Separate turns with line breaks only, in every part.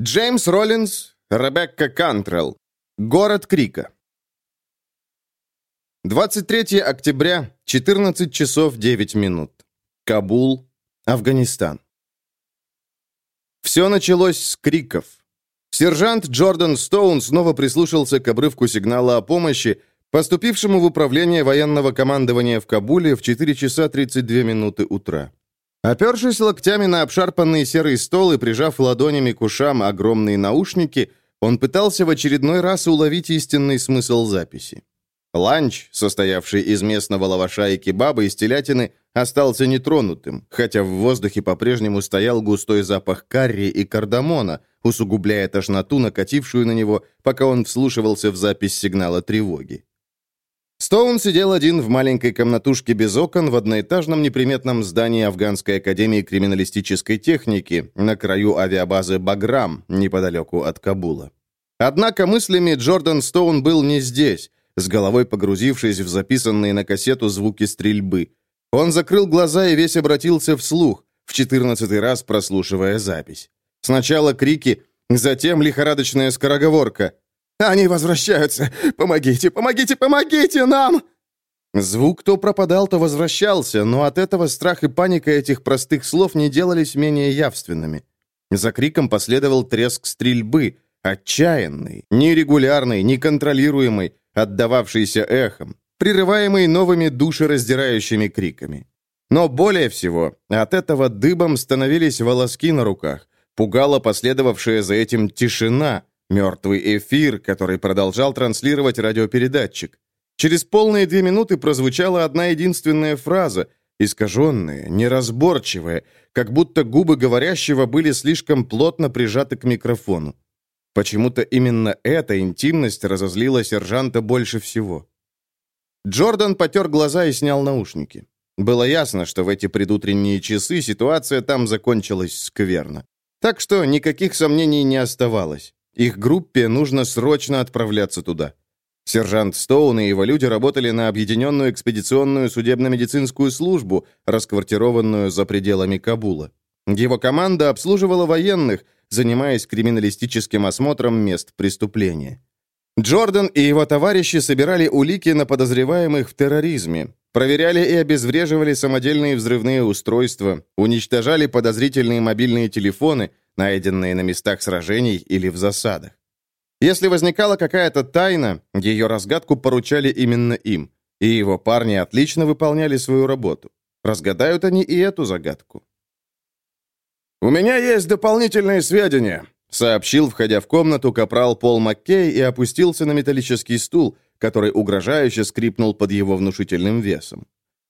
Джеймс Роллинс, Ребекка Кантрелл. Город Крика. 23 октября, 14 часов 9 минут. Кабул, Афганистан. Все началось с криков. Сержант Джордан Стоун снова прислушался к обрывку сигнала о помощи, поступившему в управление военного командования в Кабуле в 4 часа 32 минуты утра. Опершись локтями на обшарпанный серый стол и прижав ладонями к ушам огромные наушники, он пытался в очередной раз уловить истинный смысл записи. Ланч, состоявший из местного лаваша и кебаба из телятины, остался нетронутым, хотя в воздухе по-прежнему стоял густой запах карри и кардамона, усугубляя тошноту, накатившую на него, пока он вслушивался в запись сигнала тревоги. Стоун сидел один в маленькой комнатушке без окон в одноэтажном неприметном здании Афганской академии криминалистической техники на краю авиабазы «Баграм», неподалеку от Кабула. Однако мыслями Джордан Стоун был не здесь, с головой погрузившись в записанные на кассету звуки стрельбы. Он закрыл глаза и весь обратился вслух, в четырнадцатый раз прослушивая запись. Сначала крики, затем лихорадочная скороговорка – они возвращаются! Помогите, помогите, помогите нам!» Звук то пропадал, то возвращался, но от этого страх и паника этих простых слов не делались менее явственными. За криком последовал треск стрельбы, отчаянный, нерегулярный, неконтролируемый, отдававшийся эхом, прерываемый новыми душераздирающими криками. Но более всего от этого дыбом становились волоски на руках, пугала последовавшая за этим тишина, Мертвый эфир, который продолжал транслировать радиопередатчик. Через полные две минуты прозвучала одна единственная фраза, искаженная, неразборчивая, как будто губы говорящего были слишком плотно прижаты к микрофону. Почему-то именно эта интимность разозлила сержанта больше всего. Джордан потер глаза и снял наушники. Было ясно, что в эти предутренние часы ситуация там закончилась скверно. Так что никаких сомнений не оставалось. Их группе нужно срочно отправляться туда. Сержант Стоун и его люди работали на объединенную экспедиционную судебно-медицинскую службу, расквартированную за пределами Кабула. Его команда обслуживала военных, занимаясь криминалистическим осмотром мест преступления. Джордан и его товарищи собирали улики на подозреваемых в терроризме, проверяли и обезвреживали самодельные взрывные устройства, уничтожали подозрительные мобильные телефоны, найденные на местах сражений или в засадах. Если возникала какая-то тайна, ее разгадку поручали именно им, и его парни отлично выполняли свою работу. Разгадают они и эту загадку. «У меня есть дополнительные сведения», — сообщил, входя в комнату, капрал Пол Маккей и опустился на металлический стул, который угрожающе скрипнул под его внушительным весом.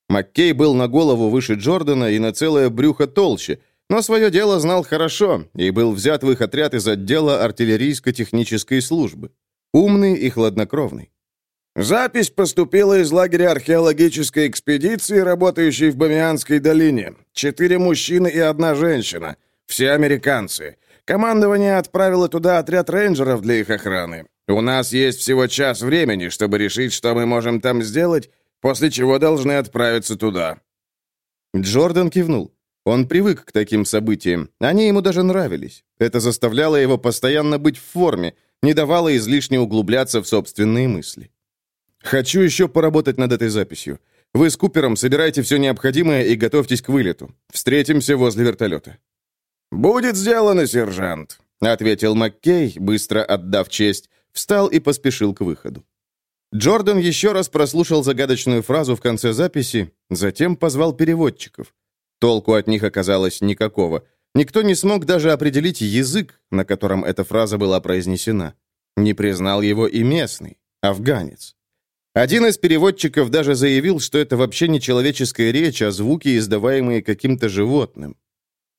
Маккей был на голову выше Джордана и на целое брюхо толще, но свое дело знал хорошо и был взят в их отряд из отдела артиллерийско-технической службы. Умный и хладнокровный.
Запись поступила из лагеря археологической экспедиции, работающей в Бамианской долине. Четыре мужчины и одна женщина. Все американцы. Командование отправило туда отряд рейнджеров для их охраны. У нас есть всего час времени, чтобы решить, что мы можем там сделать, после чего должны отправиться туда».
Джордан кивнул. Он привык к таким событиям. Они ему даже нравились. Это заставляло его постоянно быть в форме, не давало излишне углубляться в собственные мысли. «Хочу еще поработать над этой записью. Вы с Купером собирайте все необходимое и готовьтесь к вылету. Встретимся возле вертолета».
«Будет сделано, сержант», — ответил Маккей, быстро отдав честь, встал и поспешил к выходу.
Джордан еще раз прослушал загадочную фразу в конце записи, затем позвал переводчиков. Толку от них оказалось никакого. Никто не смог даже определить язык, на котором эта фраза была произнесена. Не признал его и местный, афганец. Один из переводчиков даже заявил, что это вообще не человеческая речь, а звуки, издаваемые каким-то животным.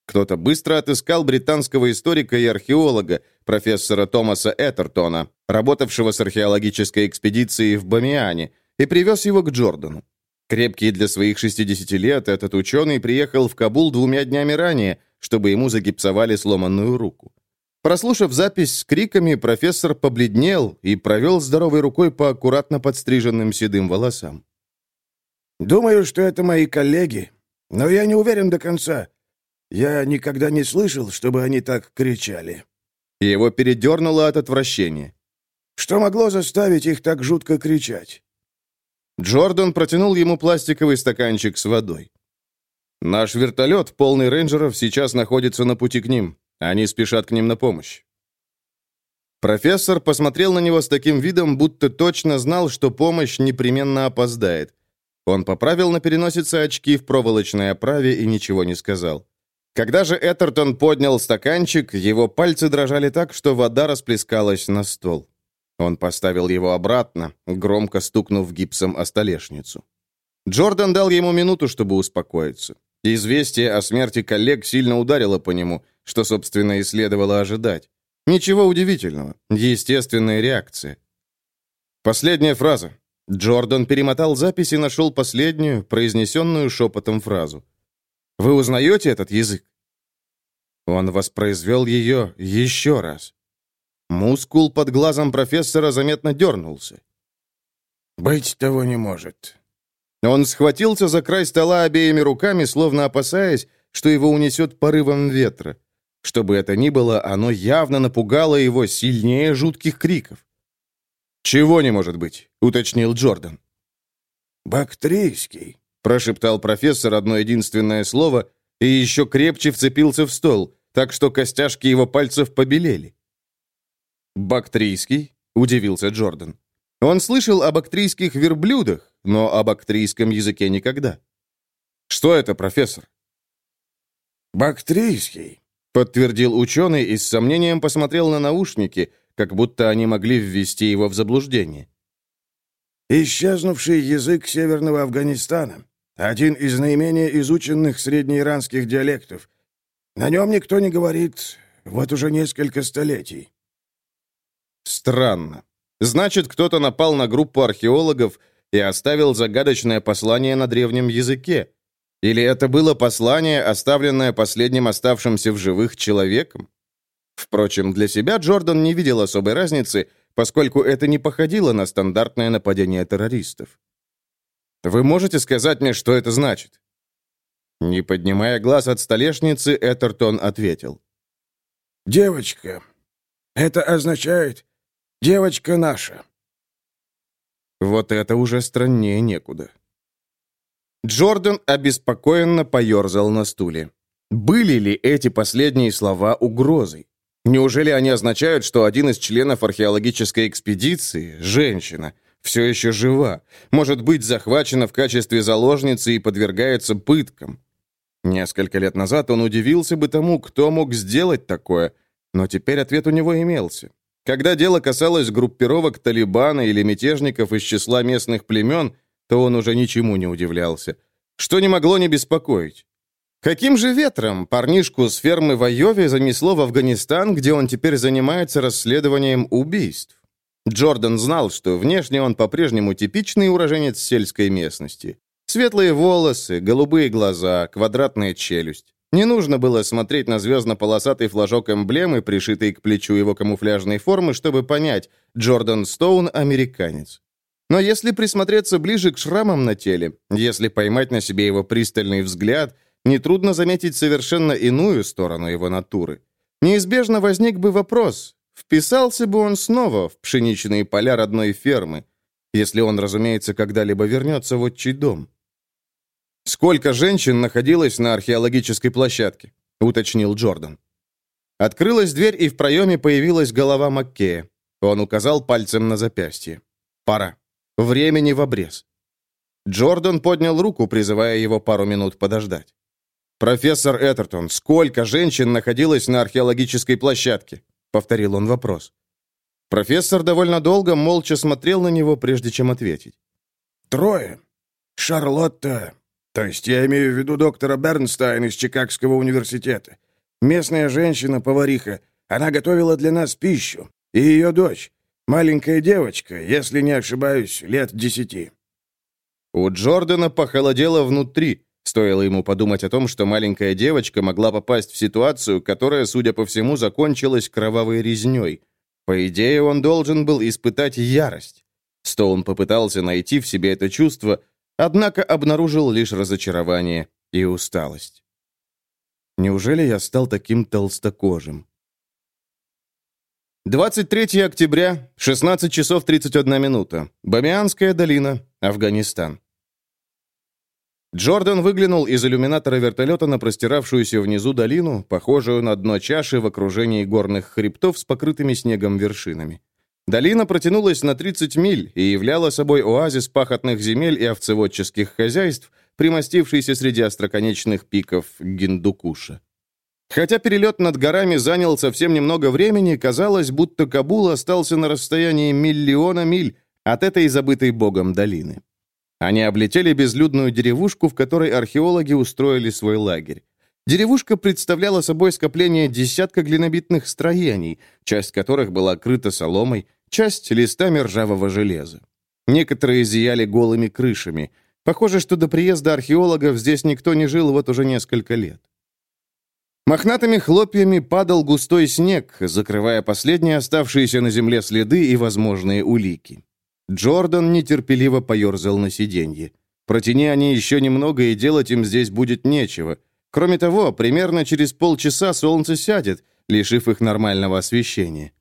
Кто-то быстро отыскал британского историка и археолога, профессора Томаса Этертона, работавшего с археологической экспедицией в Бамиане, и привез его к Джордану. Крепкий для своих 60 лет, этот ученый приехал в Кабул двумя днями ранее, чтобы ему загипсовали сломанную руку. Прослушав запись с криками, профессор побледнел и провел здоровой рукой по аккуратно подстриженным седым волосам.
«Думаю, что это мои коллеги, но я не уверен до конца. Я никогда не слышал, чтобы они так кричали».
его передернуло от отвращения.
«Что могло заставить их так жутко кричать?»
Джордан протянул ему пластиковый стаканчик с водой. «Наш вертолет, полный рейнджеров, сейчас находится на пути к ним. Они спешат к ним на помощь». Профессор посмотрел на него с таким видом, будто точно знал, что помощь непременно опоздает. Он поправил на переносице очки в проволочной оправе и ничего не сказал. Когда же Этертон поднял стаканчик, его пальцы дрожали так, что вода расплескалась на стол. Он поставил его обратно, громко стукнув гипсом о столешницу. Джордан дал ему минуту, чтобы успокоиться. Известие о смерти коллег сильно ударило по нему, что, собственно, и следовало ожидать. Ничего удивительного. Естественная реакция. Последняя фраза. Джордан перемотал запись и нашел последнюю, произнесенную шепотом фразу. «Вы узнаете этот язык?» Он воспроизвел ее еще раз. Мускул под глазом профессора заметно дернулся.
«Быть того не может».
Он схватился за край стола обеими руками, словно опасаясь, что его унесет порывом ветра. Что бы это ни было, оно явно напугало его сильнее жутких криков. «Чего не может быть?» — уточнил Джордан.
«Бактрийский», —
прошептал профессор одно единственное слово и еще крепче вцепился в стол, так что костяшки его пальцев побелели. «Бактрийский?» — удивился Джордан. Он слышал об бактрийских верблюдах, но об бактрийском языке никогда. «Что это, профессор?»
«Бактрийский», —
подтвердил ученый и с сомнением посмотрел на наушники, как будто они могли ввести его в заблуждение.
«Исчезнувший язык Северного Афганистана. Один из наименее изученных среднеиранских диалектов. На нем никто не говорит вот уже несколько столетий».
«Странно. Значит, кто-то напал на группу археологов и оставил загадочное послание на древнем языке, или это было послание, оставленное последним оставшимся в живых человеком? Впрочем, для себя Джордан не видел особой разницы, поскольку это не походило на стандартное нападение террористов. «Вы можете сказать мне, что это значит?» Не поднимая глаз от столешницы, Этертон ответил.
«Девочка. Это означает «девочка наша».
Вот это уже страннее некуда. Джордан обеспокоенно поерзал на стуле. Были ли эти последние слова угрозой? Неужели они означают, что один из членов археологической экспедиции, женщина, все еще жива, может быть захвачена в качестве заложницы и подвергается пыткам? Несколько лет назад он удивился бы тому, кто мог сделать такое, но теперь ответ у него имелся. Когда дело касалось группировок Талибана или мятежников из числа местных племен, то он уже ничему не удивлялся. Что не могло не беспокоить? Каким же ветром парнишку с фермы в Айове занесло в Афганистан, где он теперь занимается расследованием убийств? Джордан знал, что внешне он по-прежнему типичный уроженец сельской местности. Светлые волосы, голубые глаза, квадратная челюсть. Не нужно было смотреть на звездно-полосатый флажок эмблемы, пришитый к плечу его камуфляжной формы, чтобы понять, Джордан Стоун – американец. Но если присмотреться ближе к шрамам на теле, если поймать на себе его пристальный взгляд, нетрудно заметить совершенно иную сторону его натуры. Неизбежно возник бы вопрос, вписался бы он снова в пшеничные поля родной фермы, если он, разумеется, когда-либо вернется в отчий дом. «Сколько женщин находилось на археологической площадке?» — уточнил Джордан. Открылась дверь, и в проеме появилась голова Маккея. Он указал пальцем на запястье. «Пора». Времени в обрез. Джордан поднял руку, призывая его пару минут подождать. «Профессор Этертон, сколько женщин находилось на археологической площадке?» — повторил он вопрос. Профессор довольно долго молча смотрел на него, прежде чем ответить.
«Трое. Шарлотта, то есть я имею в виду доктора Бернстайн из Чикагского университета. Местная женщина-повариха. Она готовила для нас пищу. И ее дочь. Маленькая девочка, если не ошибаюсь, лет десяти».
У Джордана похолодело внутри, стоило ему подумать о том, что маленькая девочка могла попасть в ситуацию, которая, судя по всему, закончилась кровавой резней. По идее, он должен был испытать ярость. Стоун попытался найти в себе это чувство, однако обнаружил лишь разочарование и усталость. Неужели я стал таким толстокожим? 23 октября, 16 часов 31 минута. Бамианская долина, Афганистан. Джордан выглянул из иллюминатора вертолета на простиравшуюся внизу долину, похожую на дно чаши в окружении горных хребтов с покрытыми снегом вершинами. Долина протянулась на 30 миль и являла собой оазис пахотных земель и овцеводческих хозяйств, примостившийся среди остроконечных пиков Гиндукуша. Хотя перелет над горами занял совсем немного времени, казалось, будто Кабул остался на расстоянии миллиона миль от этой забытой богом долины. Они облетели безлюдную деревушку, в которой археологи устроили свой лагерь. Деревушка представляла собой скопление десятка глинобитных строений, часть которых была крыта соломой, часть — листами ржавого железа. Некоторые зияли голыми крышами. Похоже, что до приезда археологов здесь никто не жил вот уже несколько лет. Мохнатыми хлопьями падал густой снег, закрывая последние оставшиеся на земле следы и возможные улики. Джордан нетерпеливо поерзал на сиденье. Протяни они еще немного, и делать им здесь будет нечего. Кроме того, примерно через полчаса солнце сядет, лишив их нормального освещения.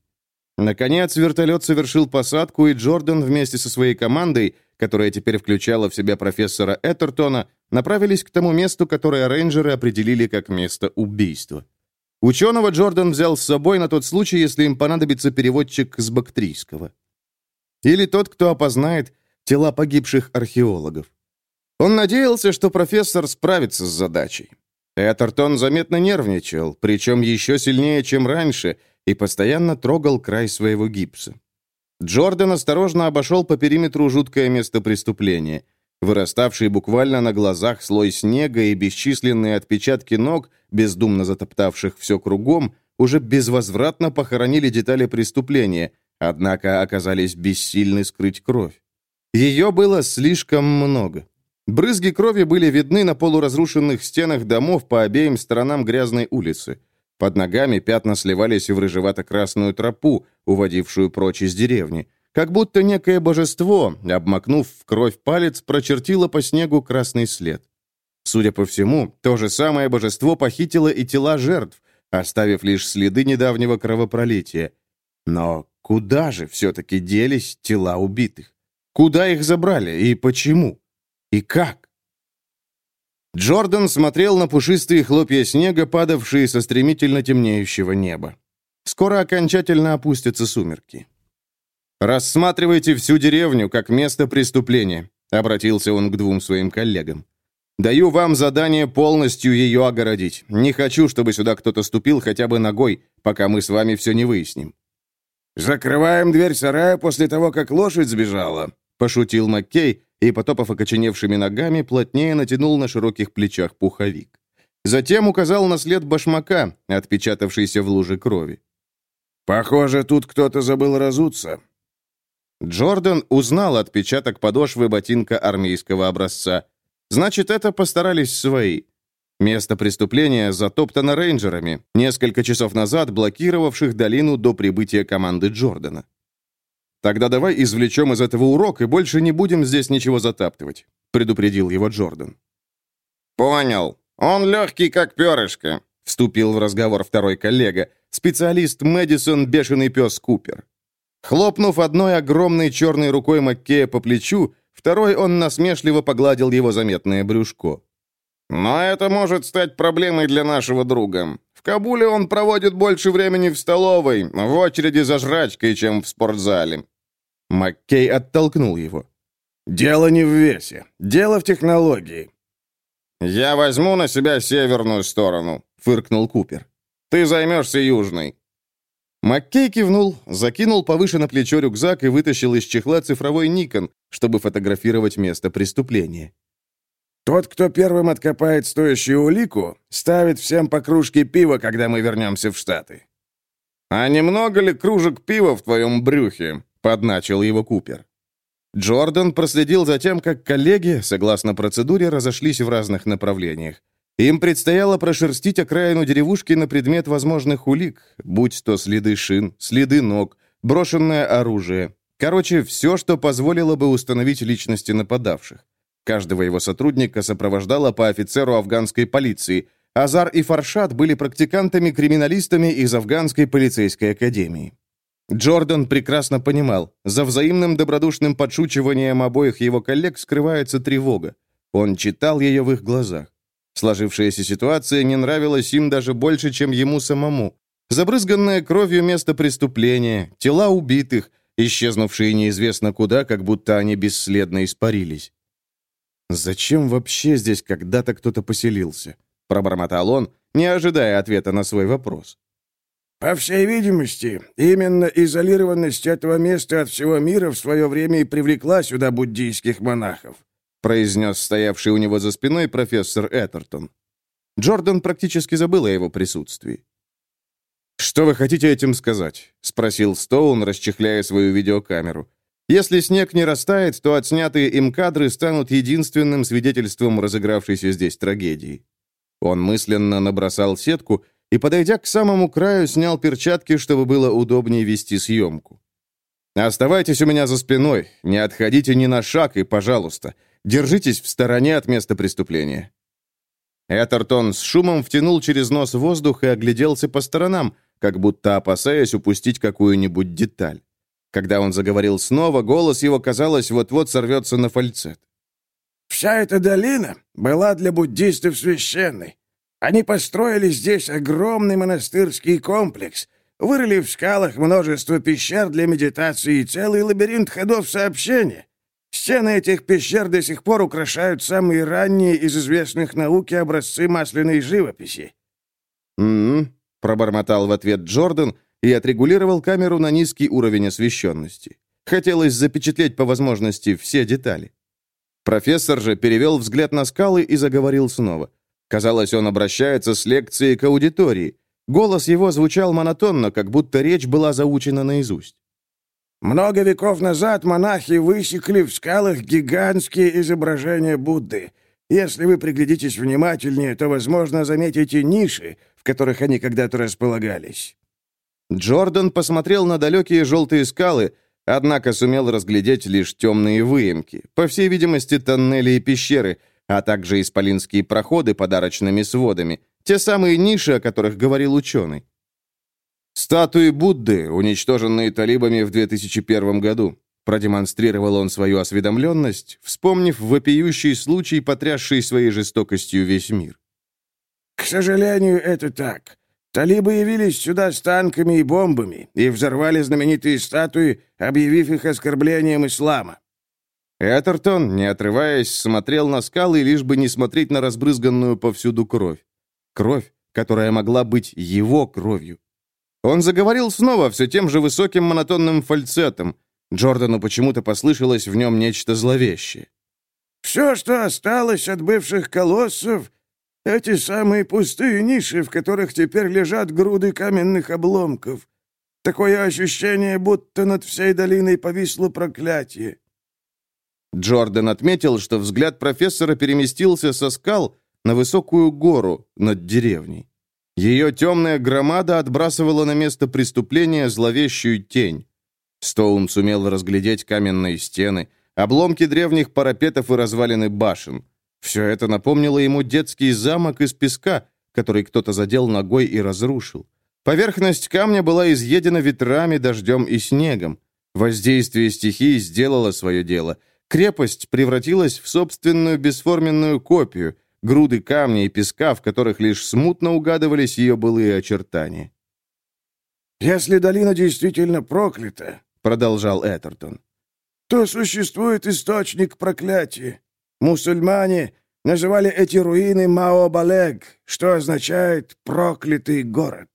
Наконец, вертолет совершил посадку, и Джордан вместе со своей командой, которая теперь включала в себя профессора Этертона, направились к тому месту, которое рейнджеры определили как место убийства. Ученого Джордан взял с собой на тот случай, если им понадобится переводчик с бактрийского. Или тот, кто опознает тела погибших археологов. Он надеялся, что профессор справится с задачей. Этертон заметно нервничал, причем еще сильнее, чем раньше, и постоянно трогал край своего гипса. Джордан осторожно обошел по периметру жуткое место преступления — Выраставший буквально на глазах слой снега и бесчисленные отпечатки ног, бездумно затоптавших все кругом, уже безвозвратно похоронили детали преступления, однако оказались бессильны скрыть кровь. Ее было слишком много. Брызги крови были видны на полуразрушенных стенах домов по обеим сторонам грязной улицы. Под ногами пятна сливались в рыжевато-красную тропу, уводившую прочь из деревни. Как будто некое божество, обмакнув в кровь палец, прочертило по снегу красный след. Судя по всему, то же самое божество похитило и тела жертв, оставив лишь следы недавнего кровопролития. Но куда же все-таки делись тела убитых? Куда их забрали и почему? И как? Джордан смотрел на пушистые хлопья снега, падавшие со стремительно темнеющего неба. Скоро окончательно опустятся сумерки. «Рассматривайте всю деревню как место преступления», — обратился он к двум своим коллегам. «Даю вам задание полностью ее огородить. Не хочу, чтобы сюда кто-то ступил хотя бы ногой, пока мы с вами все не выясним».
«Закрываем дверь сарая после того, как лошадь сбежала», — пошутил Маккей и, потопав окоченевшими ногами, плотнее натянул на широких плечах пуховик. Затем указал на след башмака, отпечатавшийся в луже крови. «Похоже, тут кто-то забыл разуться.
Джордан узнал отпечаток подошвы ботинка армейского образца. Значит, это постарались свои. Место преступления затоптано рейнджерами, несколько часов назад блокировавших долину до прибытия команды Джордана. «Тогда давай извлечем из этого урок и больше не будем здесь ничего затаптывать», предупредил его Джордан.
«Понял. Он легкий, как перышко», вступил в разговор второй коллега, специалист Мэдисон Бешеный пес Купер.
Хлопнув одной огромной черной рукой Маккея по плечу, второй он насмешливо погладил его заметное брюшко.
«Но это может стать проблемой для нашего друга. В Кабуле он проводит больше времени в столовой, в очереди за жрачкой, чем в спортзале».
Маккей оттолкнул его.
«Дело не в весе. Дело в технологии». «Я возьму на себя северную сторону», — фыркнул Купер. «Ты займешься южной».
Маккей кивнул, закинул повыше на плечо рюкзак и вытащил из чехла цифровой Никон, чтобы фотографировать место преступления.
«Тот, кто первым откопает стоящую улику, ставит всем по кружке пива, когда мы вернемся в Штаты».
«А немного ли кружек пива в твоем брюхе?» — подначил его Купер. Джордан проследил за тем, как коллеги, согласно процедуре, разошлись в разных направлениях. Им предстояло прошерстить окраину деревушки на предмет возможных улик, будь то следы шин, следы ног, брошенное оружие. Короче, все, что позволило бы установить личности нападавших. Каждого его сотрудника сопровождало по офицеру афганской полиции. Азар и Фаршат были практикантами-криминалистами из афганской полицейской академии. Джордан прекрасно понимал, за взаимным добродушным подшучиванием обоих его коллег скрывается тревога. Он читал ее в их глазах. Сложившаяся ситуация не нравилась им даже больше, чем ему самому. Забрызганное кровью место преступления, тела убитых, исчезнувшие неизвестно куда, как будто они бесследно испарились. «Зачем вообще здесь когда-то кто-то поселился?» — пробормотал он, не ожидая ответа на свой вопрос.
«По всей видимости, именно изолированность этого места от всего мира в свое время и привлекла сюда буддийских монахов»,
произнес стоявший у него за спиной профессор Этертон. Джордан практически забыл о его присутствии. «Что вы хотите этим сказать?» — спросил Стоун, расчехляя свою видеокамеру. «Если снег не растает, то отснятые им кадры станут единственным свидетельством разыгравшейся здесь трагедии». Он мысленно набросал сетку и, подойдя к самому краю, снял перчатки, чтобы было удобнее вести съемку. «Оставайтесь у меня за спиной, не отходите ни на шаг и, пожалуйста, держитесь в стороне от места преступления». Этертон с шумом втянул через нос воздух и огляделся по сторонам, как будто опасаясь упустить какую-нибудь деталь. Когда он заговорил снова, голос его, казалось, вот-вот сорвется на фальцет.
«Вся эта долина была для буддистов священной. Они построили здесь огромный монастырский комплекс, вырыли в скалах множество пещер для медитации и целый лабиринт ходов сообщения. Стены этих пещер до сих пор украшают самые ранние из известных науки образцы масляной живописи».
«М-м», Пробормотал в ответ Джордан и отрегулировал камеру на низкий уровень освещенности. Хотелось запечатлеть по возможности все детали. Профессор же перевел взгляд на скалы и заговорил снова. Казалось, он обращается с лекцией к аудитории. Голос его звучал монотонно, как будто речь была заучена наизусть.
«Много веков назад монахи высекли в скалах гигантские изображения Будды. Если вы приглядитесь внимательнее, то, возможно, заметите ниши, в которых они когда-то располагались.
Джордан посмотрел на далекие желтые скалы, однако сумел разглядеть лишь темные выемки, по всей видимости, тоннели и пещеры, а также исполинские проходы подарочными сводами, те самые ниши, о которых говорил ученый. «Статуи Будды, уничтоженные талибами в 2001 году», продемонстрировал он свою осведомленность, вспомнив вопиющий случай, потрясший своей жестокостью весь мир.
«К сожалению, это так. Талибы явились сюда с танками и бомбами и взорвали знаменитые статуи, объявив их оскорблением ислама».
Этертон, не отрываясь, смотрел на скалы, лишь бы не смотреть на разбрызганную повсюду кровь. Кровь, которая могла быть его кровью. Он заговорил снова все тем же высоким монотонным фальцетом. Джордану почему-то послышалось в нем нечто зловещее.
«Все, что осталось от бывших колоссов, эти самые пустые ниши, в которых теперь лежат груды каменных обломков. Такое ощущение, будто над всей долиной повисло проклятие.
Джордан отметил, что взгляд профессора переместился со скал на высокую гору над деревней. Ее темная громада отбрасывала на место преступления зловещую тень. Стоун сумел разглядеть каменные стены, обломки древних парапетов и развалины башен. Все это напомнило ему детский замок из песка, который кто-то задел ногой и разрушил. Поверхность камня была изъедена ветрами, дождем и снегом. Воздействие стихии сделало свое дело. Крепость превратилась в собственную бесформенную копию, груды камня и песка, в которых лишь смутно угадывались ее былые очертания.
«Если долина действительно проклята», — продолжал Этертон, — «то существует источник проклятия. Мусульмане называли эти руины Мао-Балег, что означает «проклятый город».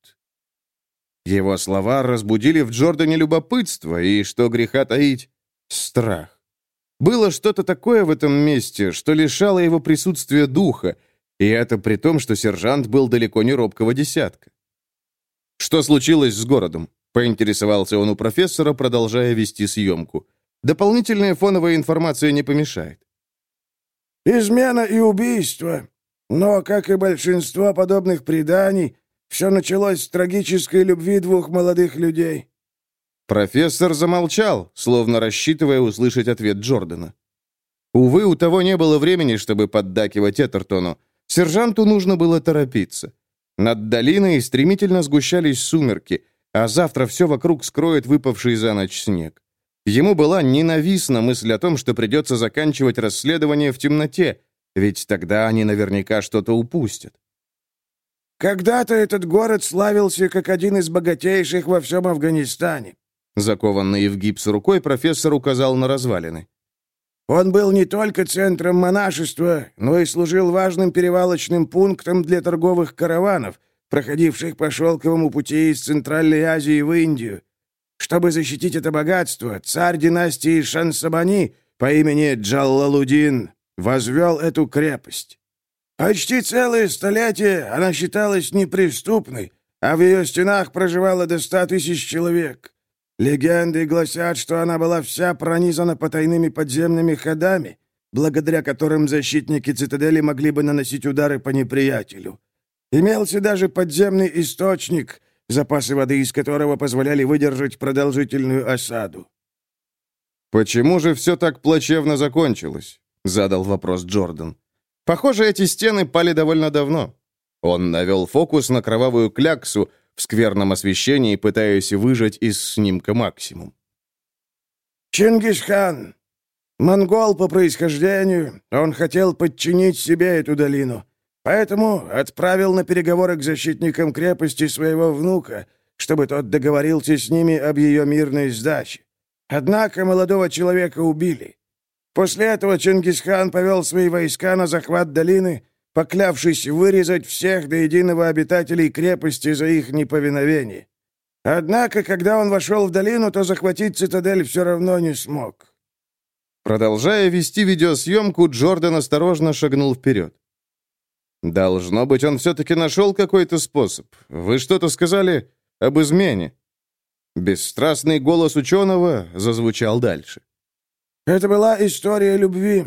Его слова разбудили в Джордане любопытство и, что греха таить, страх. Было что-то такое в этом месте, что лишало его присутствия духа, и это при том, что сержант был далеко не робкого десятка. «Что случилось с городом?» — поинтересовался он у профессора, продолжая вести съемку. «Дополнительная фоновая информация не помешает».
Измена и убийство. Но, как и большинство подобных преданий, все началось с трагической любви двух молодых людей».
Профессор замолчал, словно рассчитывая услышать ответ Джордана. Увы, у того не было времени, чтобы поддакивать Этертону. Сержанту нужно было торопиться. Над долиной стремительно сгущались сумерки. а завтра все вокруг скроет выпавший за ночь снег. Ему была ненавистна мысль о том, что придется заканчивать расследование в темноте, ведь тогда они наверняка что-то упустят.
«Когда-то этот город славился как один из богатейших во всем Афганистане»,
Закованный в гипс рукой профессор указал на развалины.
Он был не только центром монашества, но и служил важным перевалочным пунктом для торговых караванов, проходивших по шелковому пути из Центральной Азии в Индию. Чтобы защитить это богатство, царь династии Шансабани по имени Джаллалудин возвел эту крепость. Почти целое столетие она считалась неприступной, а в ее стенах проживало до ста тысяч человек. Легенды гласят, что она была вся пронизана потайными подземными ходами, благодаря которым защитники цитадели могли бы наносить удары по неприятелю. Имелся даже подземный источник, запасы воды из которого позволяли выдержать продолжительную осаду.
«Почему же все так плачевно закончилось?» — задал вопрос Джордан. «Похоже, эти стены пали довольно давно». Он навел фокус на кровавую кляксу, в скверном освещении, пытаясь выжать из снимка максимум.
«Чингисхан! Монгол по происхождению, он хотел подчинить себе эту долину, поэтому отправил на переговоры к защитникам крепости своего внука, чтобы тот договорился с ними об ее мирной сдаче. Однако молодого человека убили. После этого Чингисхан повел свои войска на захват долины, поклявшись вырезать всех до единого обитателей крепости за их неповиновение. Однако, когда он вошел в долину, то захватить цитадель все равно не смог.
Продолжая вести видеосъемку, Джордан осторожно шагнул вперед. «Должно быть, он все-таки нашел какой-то способ. Вы что-то сказали об измене?» Бесстрастный голос ученого зазвучал дальше.
«Это была история любви.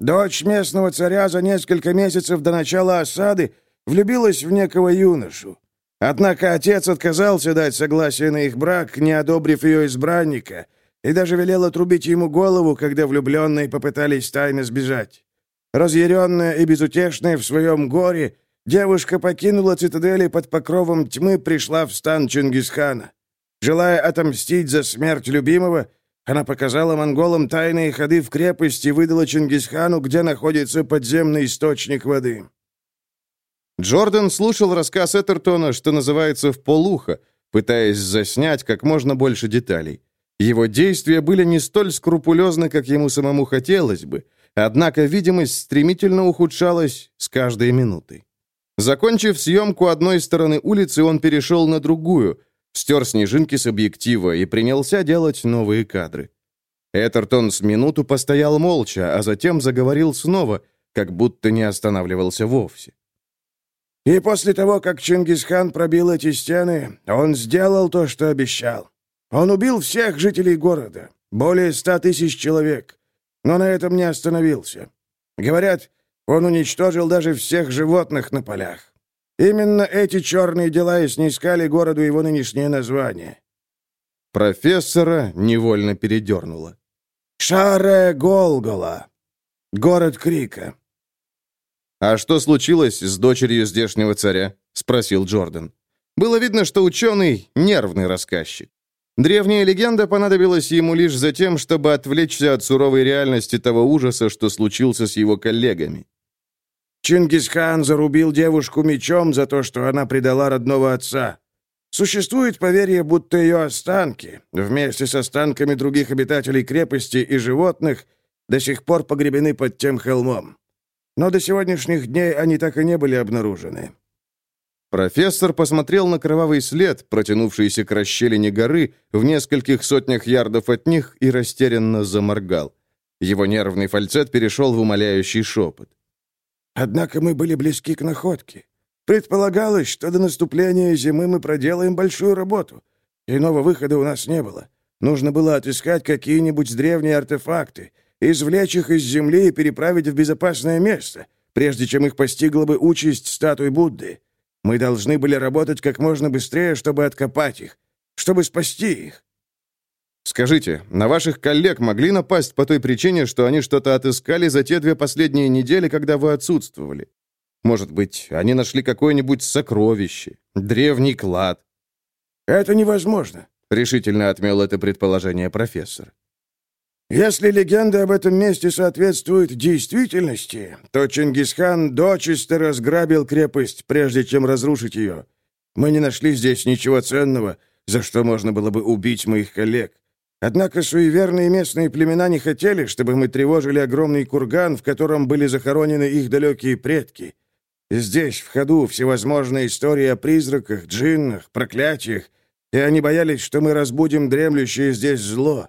Дочь местного царя за несколько месяцев до начала осады влюбилась в некого юношу. Однако отец отказался дать согласие на их брак, не одобрив ее избранника, и даже велел отрубить ему голову, когда влюбленные попытались тайно сбежать. Разъяренная и безутешная в своем горе, девушка покинула цитадель и под покровом тьмы пришла в стан Чингисхана. Желая отомстить за смерть любимого, она показала монголам тайные ходы в крепости и выдала Чингисхану, где находится подземный источник воды.
Джордан слушал рассказ Этертона, что называется, в полухо, пытаясь заснять как можно больше деталей. Его действия были не столь скрупулезны, как ему самому хотелось бы, однако видимость стремительно ухудшалась с каждой минутой. Закончив съемку одной стороны улицы, он перешел на другую — стер снежинки с объектива и принялся делать новые кадры. Этертон с минуту постоял молча, а затем заговорил снова, как будто не останавливался вовсе.
«И после того, как Чингисхан пробил эти стены, он сделал то, что обещал. Он убил всех жителей города, более ста тысяч человек, но на этом не остановился. Говорят, он уничтожил даже всех животных на полях. Именно эти черные дела и снискали городу его нынешнее название.
Профессора невольно передернуло.
Шаре Голгола. Город Крика.
«А что случилось с дочерью здешнего царя?» — спросил Джордан. Было видно, что ученый — нервный рассказчик. Древняя легенда понадобилась ему лишь за тем, чтобы отвлечься от суровой реальности того ужаса, что случился с его коллегами.
Чингисхан зарубил девушку мечом за то, что она предала родного отца. Существует поверье, будто ее останки, вместе с останками других обитателей крепости и животных, до сих пор погребены под тем холмом. Но до сегодняшних дней они так и не были обнаружены.
Профессор посмотрел на кровавый след, протянувшийся к расщелине горы в нескольких сотнях ярдов от них, и растерянно заморгал. Его нервный фальцет перешел в умоляющий шепот.
Однако мы были близки к находке. Предполагалось, что до наступления зимы мы проделаем большую работу. Иного выхода у нас не было. Нужно было отыскать какие-нибудь древние артефакты, извлечь их из земли и переправить в безопасное место, прежде чем их постигла бы участь статуи Будды. Мы должны были работать как можно быстрее, чтобы откопать их, чтобы спасти их.
Скажите, на ваших коллег могли напасть по той причине, что они что-то отыскали за те две последние недели, когда вы отсутствовали? Может быть, они нашли какое-нибудь сокровище, древний клад?»
Это невозможно», — решительно отмел это предположение профессор. Если легенда об этом месте соответствует действительности, то Чингисхан дочисто разграбил крепость, прежде чем разрушить ее. Мы не нашли здесь ничего ценного, за что можно было бы убить моих коллег. Однако суеверные местные племена не хотели, чтобы мы тревожили огромный курган, в котором были захоронены их далекие предки. Здесь, в ходу, всевозможные истории о призраках, джиннах, проклятиях, и они боялись, что мы разбудим дремлющее здесь зло.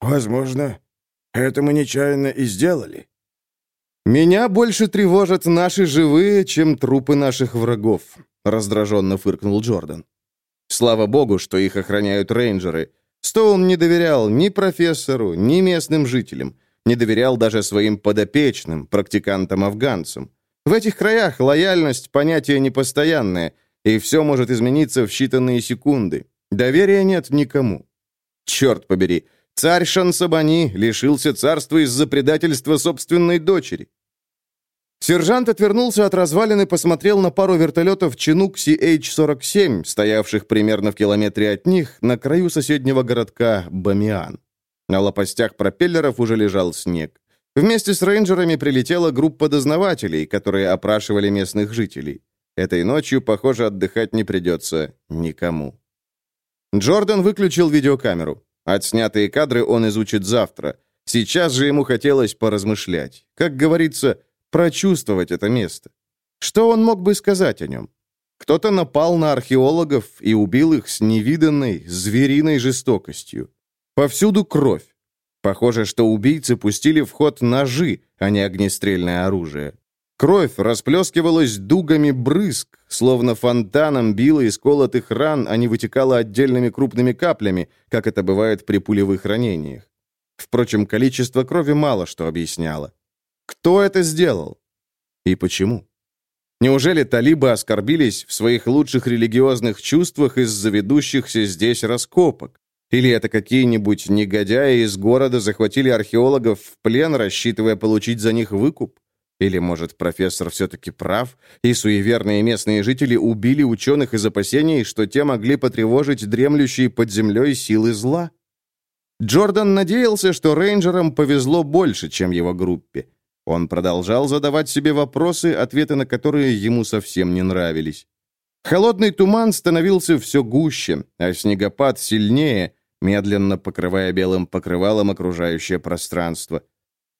Возможно, это мы нечаянно и сделали.
«Меня больше тревожат наши живые, чем трупы наших врагов», — раздраженно фыркнул Джордан. «Слава богу, что их охраняют рейнджеры. Стоун не доверял ни профессору, ни местным жителям, не доверял даже своим подопечным, практикантам-афганцам. В этих краях лояльность – понятие непостоянное, и все может измениться в считанные секунды. Доверия нет никому. Черт побери, царь Шансабани лишился царства из-за предательства собственной дочери. Сержант отвернулся от развалин и посмотрел на пару вертолетов Чинук CH-47, стоявших примерно в километре от них, на краю соседнего городка Бамиан. На лопастях пропеллеров уже лежал снег. Вместе с рейнджерами прилетела группа дознавателей, которые опрашивали местных жителей. Этой ночью, похоже, отдыхать не придется никому. Джордан выключил видеокамеру. Отснятые кадры он изучит завтра. Сейчас же ему хотелось поразмышлять. Как говорится, прочувствовать это место. Что он мог бы сказать о нем? Кто-то напал на археологов и убил их с невиданной, звериной жестокостью. Повсюду кровь. Похоже, что убийцы пустили в ход ножи, а не огнестрельное оружие. Кровь расплескивалась дугами брызг, словно фонтаном била из колотых ран, а не вытекала отдельными крупными каплями, как это бывает при пулевых ранениях. Впрочем, количество крови мало что объясняло. Кто это сделал? И почему? Неужели талибы оскорбились в своих лучших религиозных чувствах из-за ведущихся здесь раскопок? Или это какие-нибудь негодяи из города захватили археологов в плен, рассчитывая получить за них выкуп? Или, может, профессор все-таки прав, и суеверные местные жители убили ученых из опасений, что те могли потревожить дремлющие под землей силы зла? Джордан надеялся, что рейнджерам повезло больше, чем его группе. Он продолжал задавать себе вопросы, ответы на которые ему совсем не нравились. Холодный туман становился все гуще, а снегопад сильнее, медленно покрывая белым покрывалом окружающее пространство.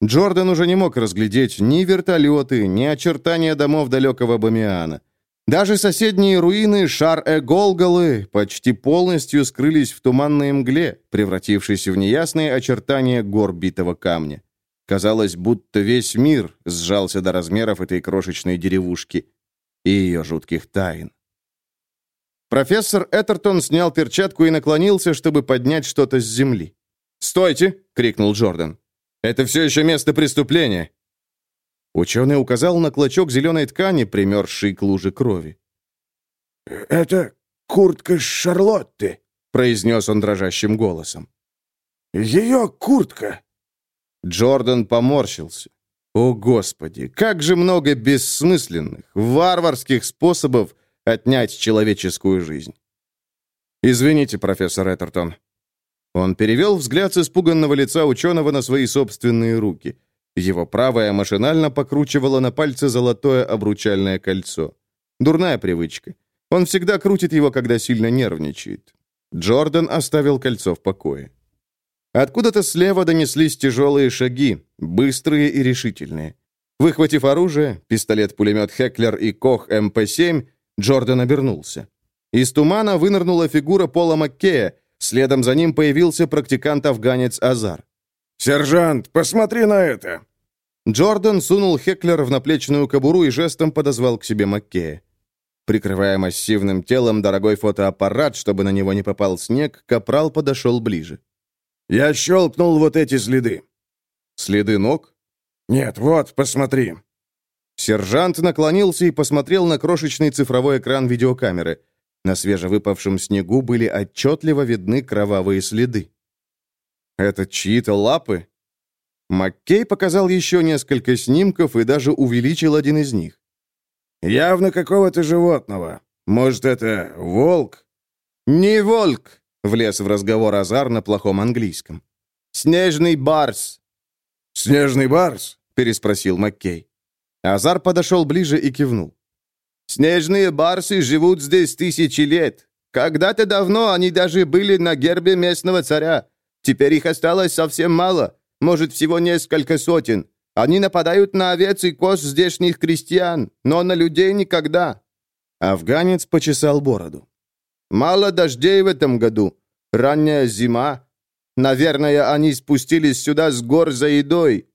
Джордан уже не мог разглядеть ни вертолеты, ни очертания домов далекого Бамиана. Даже соседние руины Шар-э-Голгалы почти полностью скрылись в туманной мгле, превратившись в неясные очертания гор битого камня. Казалось, будто весь мир сжался до размеров этой крошечной деревушки и ее жутких тайн. Профессор Этертон снял перчатку и наклонился, чтобы поднять что-то с земли. «Стойте!» — крикнул Джордан. «Это все еще место преступления!» Ученый указал на клочок зеленой ткани, примерзший к луже крови.
«Это куртка Шарлотты», — произнес он дрожащим голосом. «Ее куртка!»
Джордан поморщился. О, Господи, как же много бессмысленных, варварских способов отнять человеческую жизнь. Извините, профессор Эттертон. Он перевел взгляд с испуганного лица ученого на свои собственные руки. Его правая машинально покручивала на пальце золотое обручальное кольцо. Дурная привычка. Он всегда крутит его, когда сильно нервничает. Джордан оставил кольцо в покое. Откуда-то слева донеслись тяжелые шаги, быстрые и решительные. Выхватив оружие, пистолет-пулемет «Хеклер» и «Кох МП-7», Джордан обернулся. Из тумана вынырнула фигура Пола Маккея, следом за ним появился практикант-афганец Азар.
«Сержант, посмотри на это!»
Джордан сунул Хеклер в наплечную кобуру и жестом подозвал к себе Маккея. Прикрывая массивным телом дорогой фотоаппарат, чтобы на него не попал снег, Капрал подошел ближе.
Я щелкнул вот эти следы».
«Следы ног?»
«Нет, вот, посмотри».
Сержант наклонился и посмотрел на крошечный цифровой экран видеокамеры. На свежевыпавшем снегу были отчетливо видны кровавые следы. «Это чьи-то лапы?» Маккей показал еще несколько снимков и даже увеличил один из них.
«Явно какого-то животного. Может, это волк?
«Не волк!» — влез в разговор Азар на плохом английском. «Снежный барс!»
«Снежный барс?»
— переспросил Маккей. Азар подошел ближе и кивнул. «Снежные барсы живут здесь тысячи лет. Когда-то давно они даже были на гербе местного царя. Теперь их осталось совсем мало, может, всего несколько сотен. Они нападают на овец и коз здешних крестьян, но на людей никогда». Афганец почесал бороду. «Мало дождей в этом году. Ранняя зима. Наверное, они спустились сюда с гор за едой».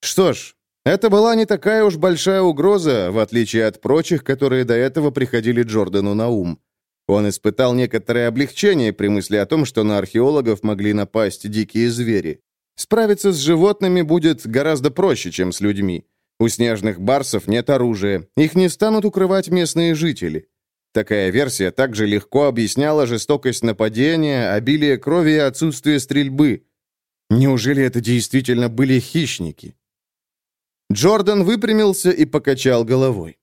Что ж, это была не такая уж большая угроза, в отличие от прочих, которые до этого приходили Джордану на ум. Он испытал некоторое облегчение при мысли о том, что на археологов могли напасть дикие звери. Справиться с животными будет гораздо проще, чем с людьми. У снежных барсов нет оружия, их не станут укрывать местные жители. Такая версия также легко объясняла жестокость нападения, обилие крови и отсутствие стрельбы. Неужели это действительно были хищники? Джордан выпрямился и покачал головой.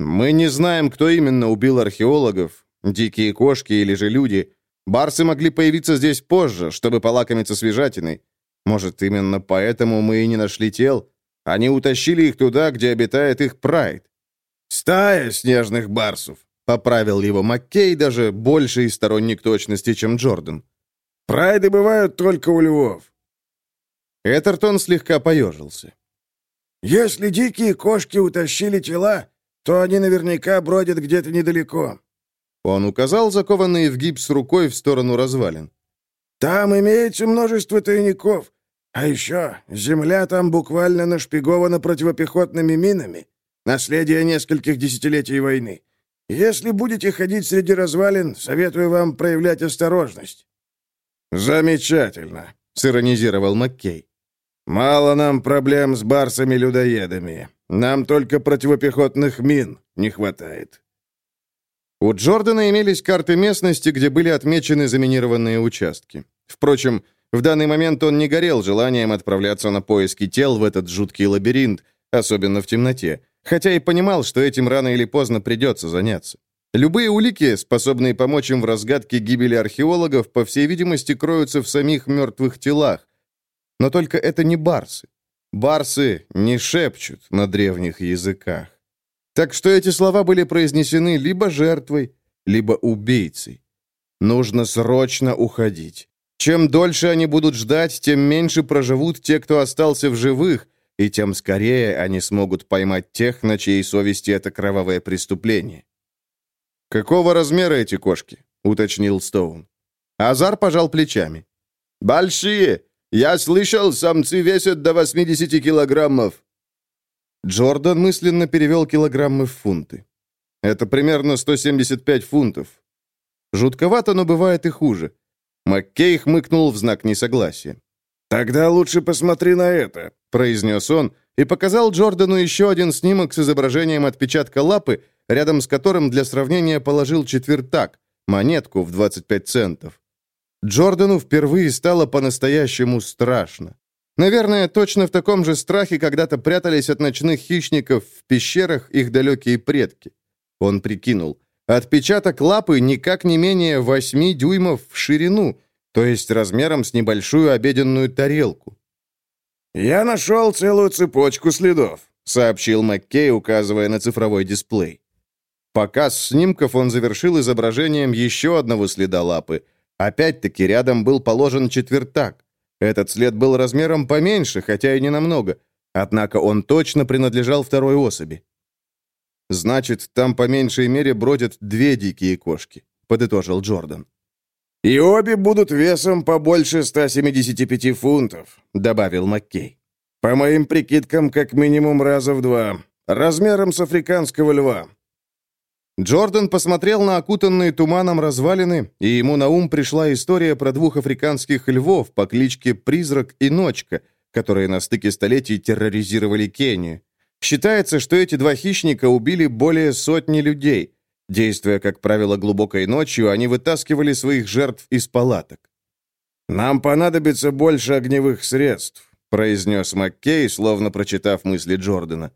Мы не знаем, кто именно убил археологов, дикие кошки или же люди. Барсы могли появиться здесь позже, чтобы полакомиться свежатиной. Может, именно поэтому мы и не нашли тел? Они утащили их туда, где обитает их прайд.
«Стая снежных барсов», — поправил его Маккей, даже больший сторонник точности, чем Джордан. «Прайды бывают только у львов».
Этертон слегка поежился.
«Если дикие кошки утащили тела, то они наверняка бродят где-то недалеко».
Он указал закованные в гипс рукой в сторону развалин.
«Там имеется множество тайников. А еще земля там буквально нашпигована противопехотными минами. Наследие нескольких десятилетий войны. Если будете ходить среди развалин, советую вам проявлять осторожность».
«Замечательно», — сиронизировал Маккей.
«Мало нам проблем с барсами-людоедами. Нам только противопехотных мин не хватает».
У Джордана имелись карты местности, где были отмечены заминированные участки. Впрочем, в данный момент он не горел желанием отправляться на поиски тел в этот жуткий лабиринт, особенно в темноте, хотя и понимал, что этим рано или поздно придется заняться. Любые улики, способные помочь им в разгадке гибели археологов, по всей видимости, кроются в самих мертвых телах. Но только это не барсы. Барсы не шепчут на древних языках. Так что эти слова были произнесены либо жертвой, либо убийцей. Нужно срочно уходить. Чем дольше они будут ждать, тем меньше проживут те, кто остался в живых, и тем скорее они смогут поймать тех, на чьей совести это кровавое преступление. «Какого размера эти кошки?» — уточнил Стоун. Азар пожал плечами. «Большие! Я слышал, самцы весят до 80 килограммов». Джордан мысленно перевел килограммы в фунты. Это примерно 175 фунтов. Жутковато, но бывает и хуже. Маккей хмыкнул в знак несогласия.
«Тогда лучше посмотри на это», — произнес он и показал Джордану еще один снимок с изображением отпечатка лапы, рядом с которым для сравнения положил четвертак, монетку в 25 центов.
Джордану впервые стало по-настоящему страшно. Наверное, точно в таком же страхе когда-то прятались от ночных хищников в пещерах их далекие предки. Он прикинул. Отпечаток лапы никак не менее 8 дюймов в ширину, то есть размером с небольшую обеденную тарелку.
«Я нашел целую цепочку следов», — сообщил Маккей, указывая на цифровой дисплей.
Показ снимков он завершил изображением еще одного следа лапы — Опять-таки рядом был положен четвертак. Этот след был размером поменьше, хотя и не намного. Однако он точно принадлежал второй особи. «Значит, там по меньшей мере бродят две дикие кошки», — подытожил Джордан.
«И обе будут весом побольше 175 фунтов», — добавил Маккей. «По моим прикидкам, как минимум раза в два. Размером с африканского льва.
Джордан посмотрел на окутанные туманом развалины, и ему на ум пришла история про двух африканских львов по кличке Призрак и Ночка, которые на стыке столетий терроризировали Кению. Считается, что эти два хищника убили более сотни людей. Действуя, как правило, глубокой ночью, они вытаскивали своих жертв из палаток.
«Нам понадобится больше огневых средств», произнес Маккей, словно прочитав мысли Джордана.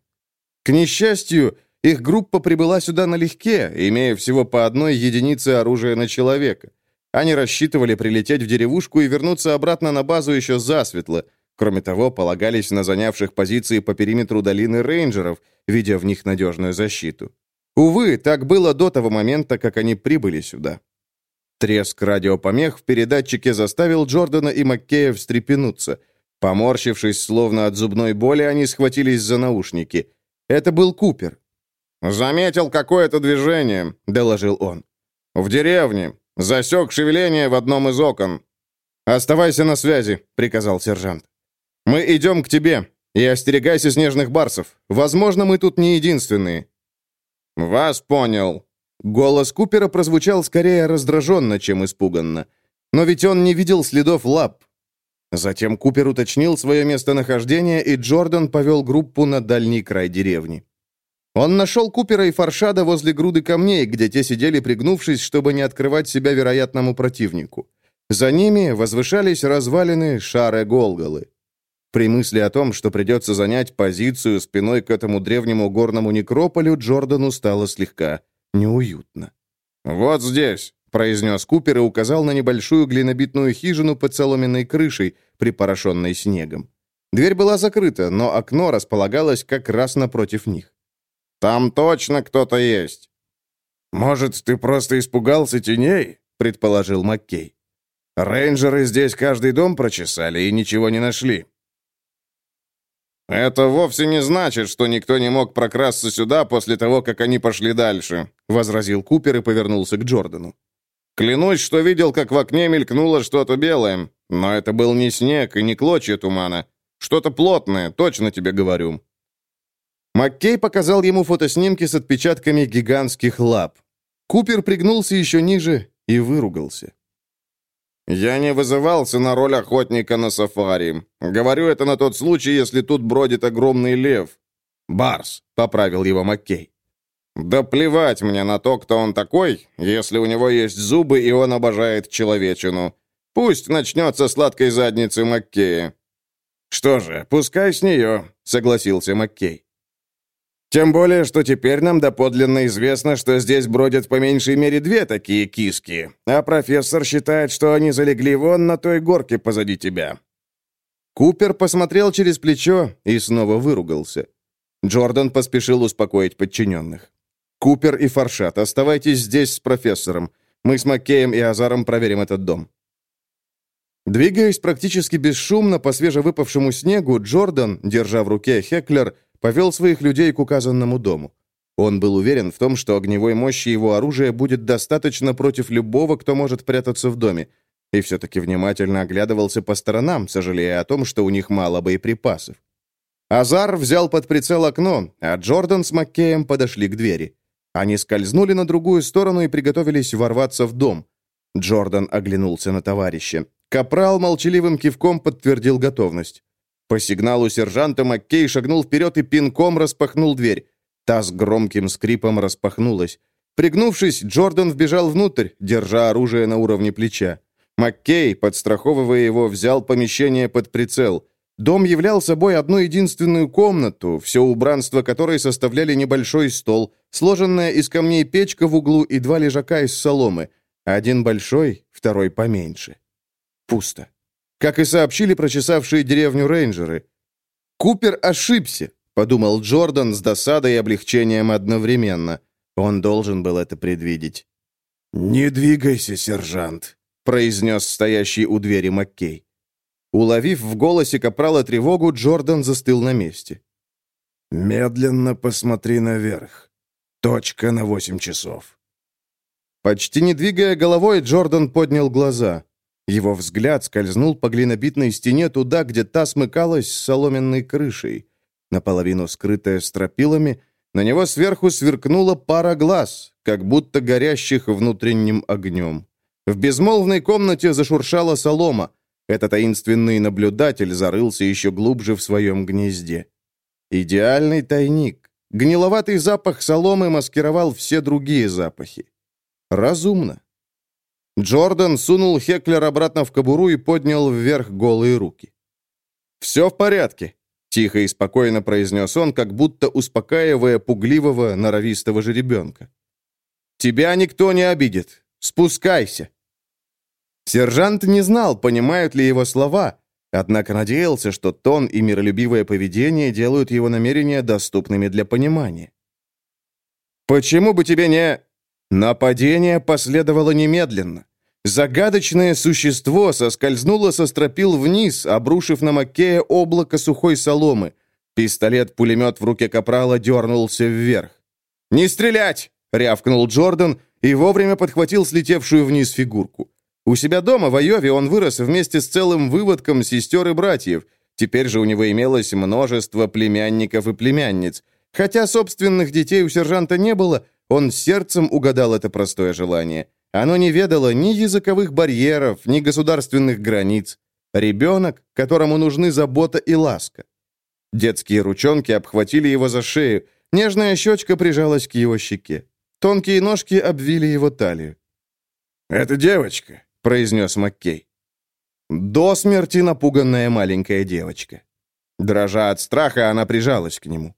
К несчастью, Их группа прибыла сюда налегке, имея всего по одной единице оружия на человека. Они рассчитывали прилететь в деревушку и вернуться обратно на базу еще засветло. Кроме того, полагались на занявших позиции по периметру долины рейнджеров, видя в них надежную защиту. Увы, так было до того момента, как они прибыли сюда. Треск радиопомех в передатчике заставил Джордана и Маккея встрепенуться. Поморщившись, словно от зубной боли, они схватились за наушники. Это был Купер.
«Заметил какое-то движение», — доложил он. «В деревне. Засек шевеление в одном из окон».
«Оставайся на связи», — приказал сержант. «Мы идем к тебе, и остерегайся снежных барсов. Возможно, мы тут не единственные».
«Вас понял»,
Голос Купера прозвучал скорее раздраженно, чем испуганно. Но ведь он не видел следов лап. Затем Купер уточнил свое местонахождение, и Джордан повел группу на дальний край деревни. Он нашел Купера и Фаршада возле груды камней, где те сидели пригнувшись, чтобы не открывать себя вероятному противнику. За ними возвышались развалины Шары Голгалы. При мысли о том, что придется занять позицию спиной к этому древнему горному некрополю, Джордану стало слегка неуютно.
«Вот здесь», — произнес Купер и указал на небольшую глинобитную хижину под соломенной крышей, припорошенной снегом.
Дверь была закрыта, но окно располагалось как раз напротив них.
«Там точно кто-то есть».
«Может, ты просто испугался теней?» — предположил Маккей. «Рейнджеры здесь каждый дом прочесали и ничего не нашли.
«Это вовсе не значит, что никто не мог прокрасться сюда после того, как они пошли дальше», — возразил Купер и повернулся к Джордану. «Клянусь, что видел, как в окне мелькнуло что-то белое, но это был не снег и не клочья тумана. Что-то плотное, точно тебе говорю».
Маккей показал ему фотоснимки с отпечатками гигантских лап. Купер пригнулся еще ниже и выругался.
«Я не вызывался на роль охотника на сафари. Говорю это на тот случай, если тут бродит огромный лев. Барс», — поправил его Маккей. «Да плевать мне на то, кто он такой, если у него есть зубы и он обожает человечину. Пусть начнется сладкой задницы Маккея».
«Что же, пускай с нее», — согласился Маккей. Тем более, что теперь нам доподлинно известно, что здесь бродят по меньшей мере две такие киски, а профессор считает, что они залегли вон на той горке позади тебя». Купер посмотрел через плечо и снова выругался. Джордан поспешил успокоить подчиненных. «Купер и Фаршат, оставайтесь здесь с профессором. Мы с Маккеем и Азаром проверим этот дом». Двигаясь практически бесшумно по свежевыпавшему снегу, Джордан, держа в руке Хеклер, повел своих людей к указанному дому. Он был уверен в том, что огневой мощи его оружия будет достаточно против любого, кто может прятаться в доме, и все-таки внимательно оглядывался по сторонам, сожалея о том, что у них мало боеприпасов. Азар взял под прицел окно, а Джордан с Маккеем подошли к двери. Они скользнули на другую сторону и приготовились ворваться в дом. Джордан оглянулся на товарища. Капрал молчаливым кивком подтвердил готовность. По сигналу сержанта Маккей шагнул вперед и пинком распахнул дверь. Та с громким скрипом распахнулась. Пригнувшись, Джордан вбежал внутрь, держа оружие на уровне плеча. Маккей, подстраховывая его, взял помещение под прицел. Дом являл собой одну единственную комнату, все убранство которой составляли небольшой стол, сложенная из камней печка в углу и два лежака из соломы. Один большой, второй поменьше. Пусто как и сообщили прочесавшие деревню рейнджеры. «Купер ошибся», — подумал Джордан с досадой и облегчением одновременно. Он должен был это предвидеть.
«Не двигайся, сержант», — произнес стоящий у двери Маккей.
Уловив в голосе капрала тревогу, Джордан застыл на месте.
«Медленно посмотри наверх. Точка на восемь часов».
Почти не двигая головой, Джордан поднял глаза. Его взгляд скользнул по глинобитной стене туда, где та смыкалась с соломенной крышей. Наполовину скрытая стропилами, на него сверху сверкнула пара глаз, как будто горящих внутренним огнем. В безмолвной комнате зашуршала солома. Этот таинственный наблюдатель зарылся еще глубже в своем гнезде. Идеальный тайник. Гниловатый запах соломы маскировал все другие запахи. Разумно. Джордан сунул Хеклер обратно в кобуру и поднял вверх голые руки. «Все в порядке. Тихо и спокойно произнес он, как будто успокаивая пугливого, норовистого жеребенка. «Тебя никто не обидит. Спускайся!» Сержант не знал, понимают ли его слова, однако надеялся, что тон и миролюбивое поведение делают его намерения доступными для понимания. «Почему бы тебе не...» Нападение последовало немедленно. Загадочное существо соскользнуло со стропил вниз, обрушив на Маккея облако сухой соломы. Пистолет-пулемет в руке Капрала дернулся вверх. «Не стрелять!» — рявкнул Джордан и вовремя подхватил слетевшую вниз фигурку. У себя дома в Айове он вырос вместе с целым выводком сестер и братьев. Теперь же у него имелось множество племянников и племянниц. Хотя собственных детей у сержанта не было, он сердцем угадал это простое желание. Оно не ведало ни языковых барьеров, ни государственных границ. Ребенок, которому нужны забота и ласка. Детские ручонки обхватили его за шею, нежная щечка прижалась к его щеке. Тонкие ножки обвили его талию.
«Это девочка», — произнес Маккей.
До смерти напуганная маленькая девочка. Дрожа от страха, она прижалась к нему.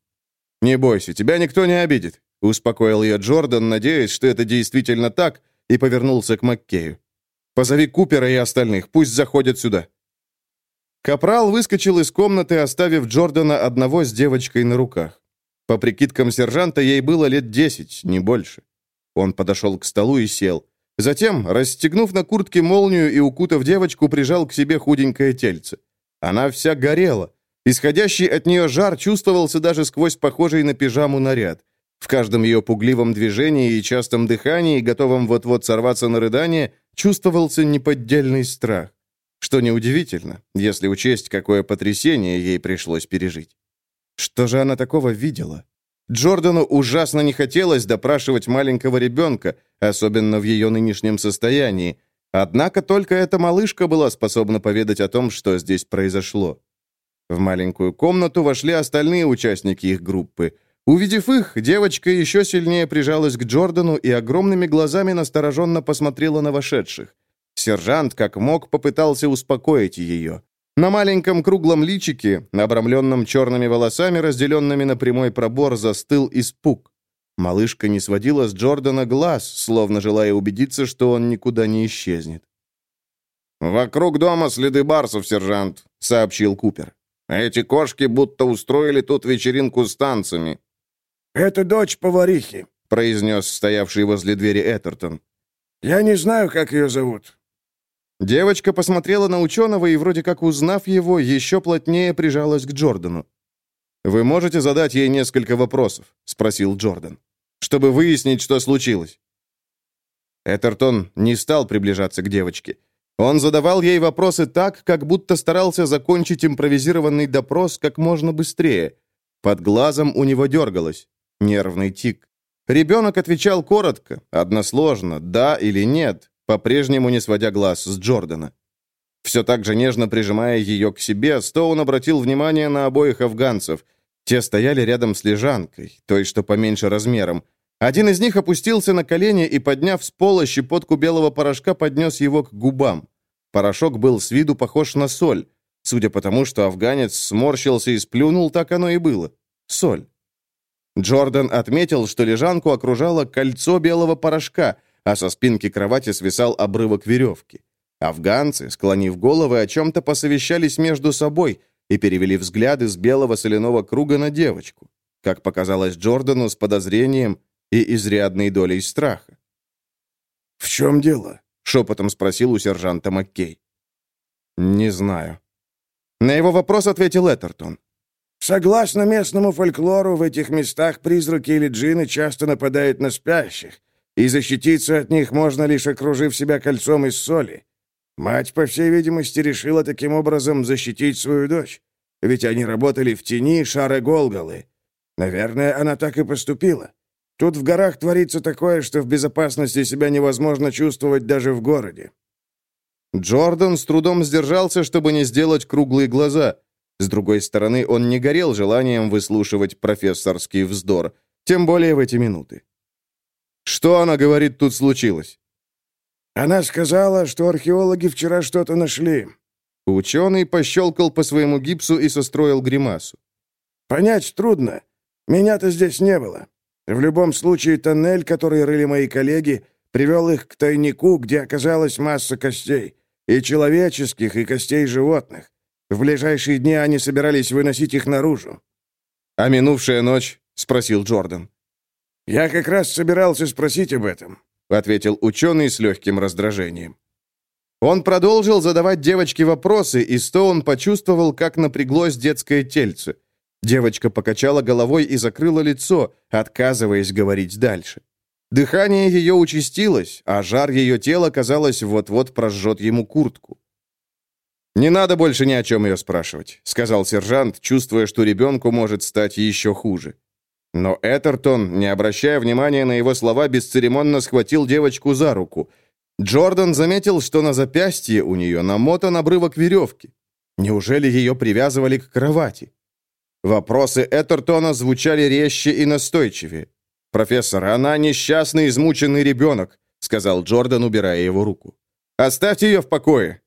«Не бойся, тебя никто не обидит», — успокоил ее Джордан, надеясь, что это действительно так, и повернулся к Маккею. «Позови Купера и остальных, пусть заходят сюда». Капрал выскочил из комнаты, оставив Джордана одного с девочкой на руках. По прикидкам сержанта, ей было лет десять, не больше. Он подошел к столу и сел. Затем, расстегнув на куртке молнию и укутав девочку, прижал к себе худенькое тельце. Она вся горела. Исходящий от нее жар чувствовался даже сквозь похожий на пижаму наряд. В каждом ее пугливом движении и частом дыхании, готовом вот-вот сорваться на рыдание, чувствовался неподдельный страх. Что неудивительно, если учесть, какое потрясение ей пришлось пережить. Что же она такого видела? Джордану ужасно не хотелось допрашивать маленького ребенка, особенно в ее нынешнем состоянии. Однако только эта малышка была способна поведать о том, что здесь произошло. В маленькую комнату вошли остальные участники их группы – Увидев их, девочка еще сильнее прижалась к Джордану и огромными глазами настороженно посмотрела на вошедших. Сержант, как мог, попытался успокоить ее. На маленьком круглом личике, обрамленном черными волосами, разделенными на прямой пробор, застыл испуг. Малышка не сводила с Джордана глаз, словно желая убедиться, что он никуда не исчезнет.
«Вокруг дома следы барсов, сержант», — сообщил Купер. «Эти кошки будто устроили тут вечеринку с танцами.
«Это дочь поварихи», —
произнес стоявший возле двери Этертон.
«Я не знаю, как ее зовут».
Девочка посмотрела на ученого и, вроде как узнав его, еще плотнее прижалась к Джордану. «Вы можете задать ей несколько вопросов?» — спросил Джордан. «Чтобы выяснить, что случилось». Этертон не стал приближаться к девочке. Он задавал ей вопросы так, как будто старался закончить импровизированный допрос как можно быстрее. Под глазом у него дергалось. Нервный тик. Ребенок отвечал коротко, односложно, да или нет, по-прежнему не сводя глаз с Джордана. Все так же нежно прижимая ее к себе, Стоун обратил внимание на обоих афганцев. Те стояли рядом с лежанкой, той, что поменьше размером. Один из них опустился на колени и, подняв с пола щепотку белого порошка, поднес его к губам. Порошок был с виду похож на соль. Судя по тому, что афганец сморщился и сплюнул, так оно и было. Соль. Джордан отметил, что лежанку окружало кольцо белого порошка, а со спинки кровати свисал обрывок веревки. Афганцы, склонив головы, о чем-то посовещались между собой и перевели взгляды с белого соляного круга на девочку, как показалось Джордану с подозрением и изрядной долей страха.
«В чем дело?»
— шепотом спросил у сержанта Маккей. «Не знаю». На его вопрос ответил Этертон.
Согласно местному фольклору, в этих местах призраки или джины часто нападают на спящих, и защититься от них можно лишь окружив себя кольцом из соли. Мать, по всей видимости, решила таким образом защитить свою дочь, ведь они работали в тени шары Голгалы. Наверное, она так и поступила. Тут в горах творится такое, что в безопасности себя невозможно чувствовать даже в городе.
Джордан с трудом сдержался, чтобы не сделать круглые глаза. С другой стороны, он не горел желанием выслушивать профессорский вздор, тем более в эти минуты. Что она говорит тут случилось?
Она сказала, что археологи вчера что-то нашли.
Ученый пощелкал по своему гипсу и состроил гримасу.
Понять трудно. Меня-то здесь не было. В любом случае, тоннель, который рыли мои коллеги, привел их к тайнику, где оказалась масса костей. И человеческих, и костей животных. В ближайшие дни они собирались выносить их наружу.
«А минувшая ночь?» — спросил Джордан.
«Я как раз собирался спросить об этом», —
ответил ученый с легким раздражением. Он продолжил задавать девочке вопросы, и Стоун почувствовал, как напряглось детское тельце. Девочка покачала головой и закрыла лицо, отказываясь говорить дальше. Дыхание ее участилось, а жар ее тела, казалось, вот-вот прожжет ему куртку. «Не надо больше ни о чем ее спрашивать», — сказал сержант, чувствуя, что ребенку может стать еще хуже. Но Этертон, не обращая внимания на его слова, бесцеремонно схватил девочку за руку. Джордан заметил, что на запястье у нее намотан обрывок веревки. Неужели ее привязывали к кровати? Вопросы Этертона звучали резче и настойчивее. «Профессор, она несчастный, измученный ребенок», — сказал Джордан, убирая его руку. «Оставьте ее в покое».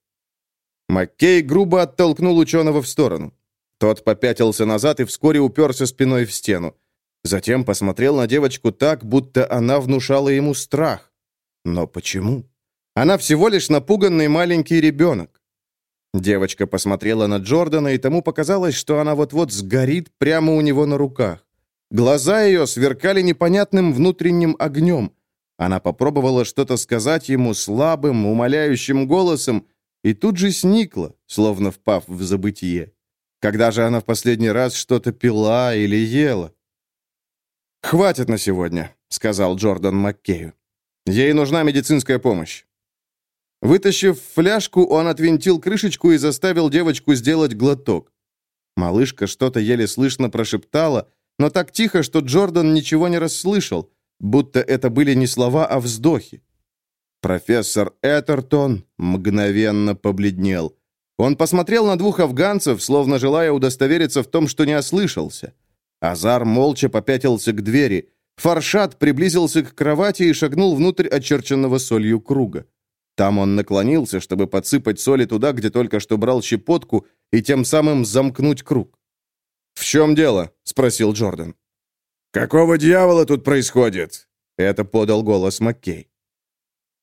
Маккей грубо оттолкнул ученого в сторону. Тот попятился назад и вскоре уперся спиной в стену. Затем посмотрел на девочку так, будто она внушала ему страх. Но почему? Она всего лишь напуганный маленький ребенок. Девочка посмотрела на Джордана, и тому показалось, что она вот-вот сгорит прямо у него на руках. Глаза ее сверкали непонятным внутренним огнем. Она попробовала что-то сказать ему слабым, умоляющим голосом, и тут же сникла, словно впав в забытие. Когда же она в последний раз что-то пила или ела? «Хватит на сегодня», — сказал Джордан Маккею. «Ей нужна медицинская помощь». Вытащив фляжку, он отвинтил крышечку и заставил девочку сделать глоток. Малышка что-то еле слышно прошептала, но так тихо, что Джордан ничего не расслышал, будто это были не слова, а вздохи. Профессор Этертон мгновенно побледнел. Он посмотрел на двух афганцев, словно желая удостовериться в том, что не ослышался. Азар молча попятился к двери. Фаршат приблизился к кровати и шагнул внутрь очерченного солью круга. Там он наклонился, чтобы подсыпать соли туда, где только что брал щепотку, и тем самым замкнуть круг. «В чем дело?» — спросил Джордан.
«Какого дьявола тут происходит?»
— это подал голос Маккей.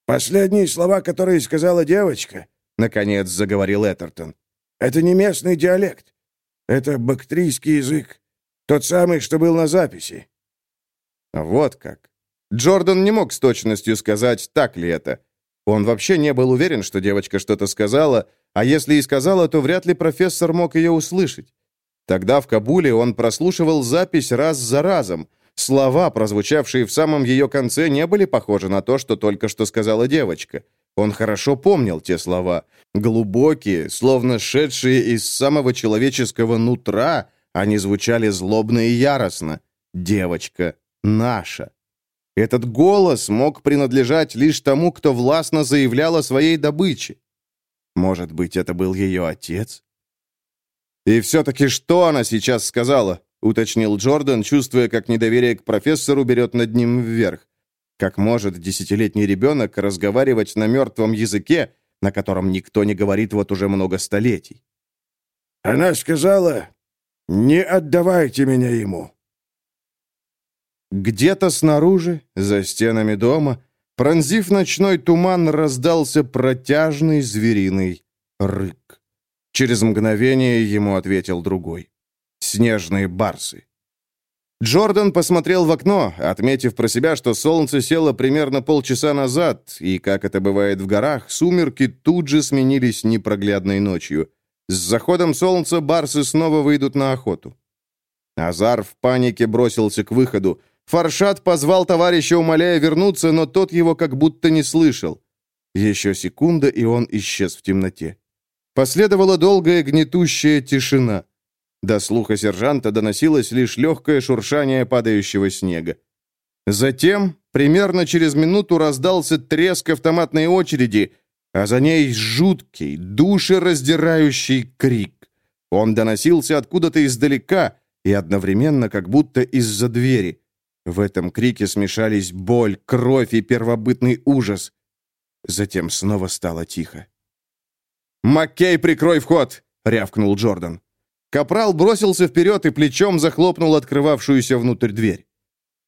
«Последние слова, которые сказала девочка», — наконец заговорил Этертон, — «это не местный диалект. Это бактрийский язык. Тот самый, что был на записи».
Вот как. Джордан не мог с точностью сказать, так ли это. Он вообще не был уверен, что девочка что-то сказала, а если и сказала, то вряд ли профессор мог ее услышать. Тогда в Кабуле он прослушивал запись раз за разом. Слова, прозвучавшие в самом ее конце, не были похожи на то, что только что сказала девочка. Он хорошо помнил те слова. Глубокие, словно шедшие из самого человеческого нутра, они звучали злобно и яростно. «Девочка наша». Этот голос мог принадлежать лишь тому, кто властно заявлял о своей добыче. Может быть, это был ее отец? «И все-таки что она сейчас сказала?» — уточнил Джордан, чувствуя, как недоверие к профессору берет над ним вверх. Как может десятилетний ребенок разговаривать на мертвом языке, на котором никто не говорит вот уже много столетий?
«Она сказала, не отдавайте меня ему».
Где-то снаружи, за стенами дома, пронзив ночной туман, раздался протяжный звериный рык. Через мгновение ему ответил другой. Снежные барсы. Джордан посмотрел в окно, отметив про себя, что солнце село примерно полчаса назад, и, как это бывает в горах, сумерки тут же сменились непроглядной ночью. С заходом солнца барсы снова выйдут на охоту. Азар в панике бросился к выходу. Фаршат позвал товарища, умоляя вернуться, но тот его как будто не слышал. Еще секунда, и он исчез в темноте. Последовала долгая гнетущая тишина. До слуха сержанта доносилось лишь легкое шуршание падающего снега. Затем, примерно через минуту, раздался треск автоматной очереди, а за ней жуткий, душераздирающий крик. Он доносился откуда-то издалека и одновременно как будто из-за двери. В этом крике смешались боль, кровь и первобытный ужас. Затем снова стало тихо. «Маккей, прикрой вход!» — рявкнул Джордан. Капрал бросился вперед и плечом захлопнул открывавшуюся внутрь дверь.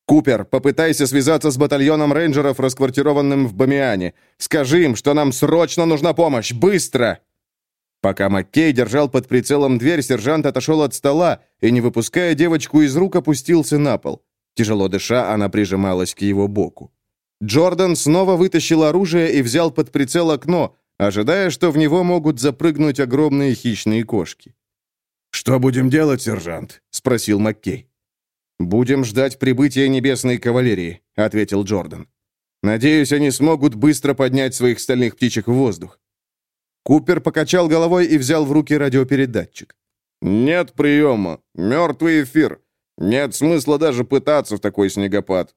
«Купер, попытайся связаться с батальоном рейнджеров, расквартированным в Бамиане. Скажи им, что нам срочно нужна помощь! Быстро!» Пока Маккей держал под прицелом дверь, сержант отошел от стола и, не выпуская девочку из рук, опустился на пол. Тяжело дыша, она прижималась к его боку. Джордан снова вытащил оружие и взял под прицел окно, ожидая, что в него могут запрыгнуть огромные хищные кошки.
«Что будем делать, сержант?» — спросил Маккей.
«Будем ждать прибытия небесной кавалерии», — ответил Джордан. «Надеюсь, они смогут быстро поднять своих стальных птичек в воздух». Купер покачал головой и взял в руки радиопередатчик. «Нет приема. Мертвый эфир. Нет смысла даже пытаться в такой снегопад».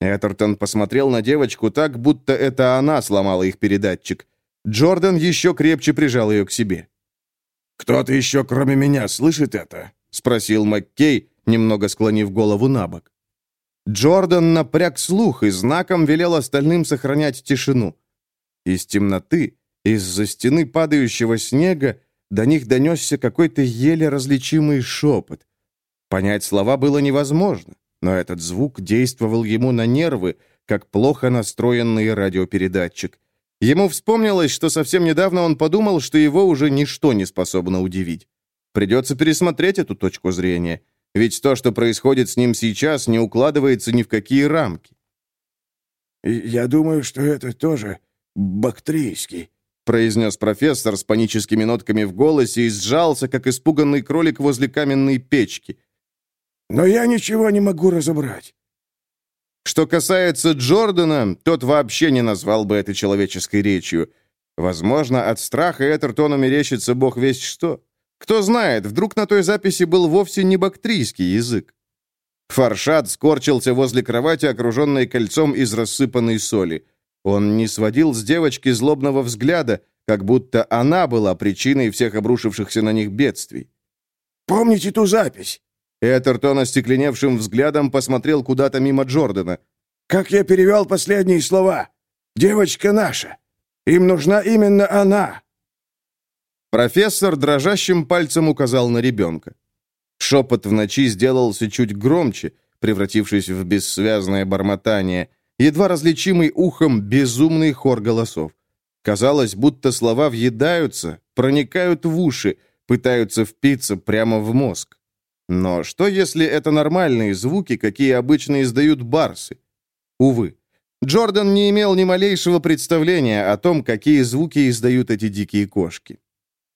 Этертон посмотрел на девочку так, будто это она сломала их передатчик. Джордан еще крепче прижал ее к себе.
«Кто-то еще, кроме меня, слышит это?» — спросил Маккей, немного склонив голову на бок.
Джордан напряг слух и знаком велел остальным сохранять тишину. Из темноты, из-за стены падающего снега, до них донесся какой-то еле различимый шепот. Понять слова было невозможно, но этот звук действовал ему на нервы, как плохо настроенный радиопередатчик. Ему вспомнилось, что совсем недавно он подумал, что его уже ничто не способно удивить. Придется пересмотреть эту точку зрения, ведь то, что происходит с ним сейчас, не укладывается ни в какие рамки.
«Я думаю, что это тоже бактрийский»,
произнес профессор с паническими нотками в голосе и сжался, как испуганный кролик возле каменной печки.
«Но я ничего не могу разобрать.
Что касается Джордана, тот вообще не назвал бы это человеческой речью. Возможно, от страха Этертону мерещится бог весть что. Кто знает, вдруг на той записи был вовсе не бактрийский язык. Фаршад скорчился возле кровати, окруженной кольцом из рассыпанной соли. Он не сводил с девочки злобного взгляда, как будто она была причиной всех обрушившихся на них бедствий.
«Помните ту запись?
Этертон остекленевшим взглядом посмотрел куда-то мимо Джордана.
«Как я перевел последние слова? Девочка наша. Им нужна именно она».
Профессор дрожащим пальцем указал на ребенка. Шепот в ночи сделался чуть громче, превратившись в бессвязное бормотание, едва различимый ухом безумный хор голосов. Казалось, будто слова въедаются, проникают в уши, пытаются впиться прямо в мозг. Но что, если это нормальные звуки, какие обычно издают барсы? Увы, Джордан не имел ни малейшего представления о том, какие звуки издают эти дикие кошки.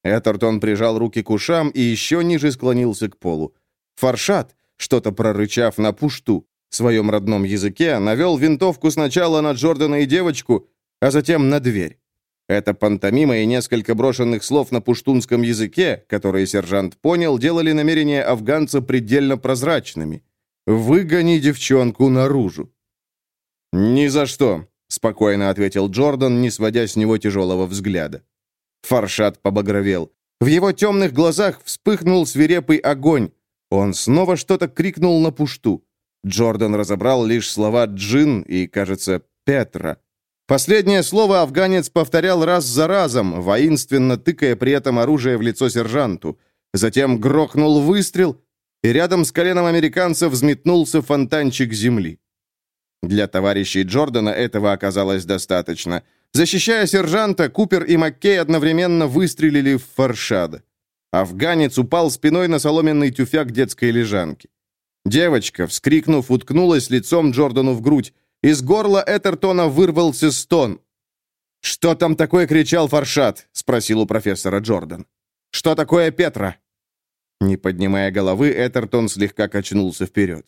Этертон прижал руки к ушам и еще ниже склонился к полу. Фаршат, что-то прорычав на пушту, своем родном языке, навел винтовку сначала на Джордана и девочку, а затем на дверь. Эта пантомима и несколько брошенных слов на пуштунском языке, которые сержант понял, делали намерения афганца предельно прозрачными. «Выгони девчонку наружу». «Ни за что», — спокойно ответил Джордан, не сводя с него тяжелого взгляда. Фаршат побагровел. В его темных глазах вспыхнул свирепый огонь. Он снова что-то крикнул на пушту. Джордан разобрал лишь слова «Джин» и, кажется, «Петра». Последнее слово афганец повторял раз за разом, воинственно тыкая при этом оружие в лицо сержанту. Затем грохнул выстрел, и рядом с коленом американца взметнулся фонтанчик земли. Для товарищей Джордана этого оказалось достаточно. Защищая сержанта, Купер и Маккей одновременно выстрелили в фаршада. Афганец упал спиной на соломенный тюфяк детской лежанки. Девочка, вскрикнув, уткнулась лицом Джордану в грудь. Из горла Этертона вырвался стон. «Что там такое?» — кричал Фаршат, — спросил у профессора Джордан. «Что такое Петра?» Не поднимая головы, Этертон слегка качнулся вперед.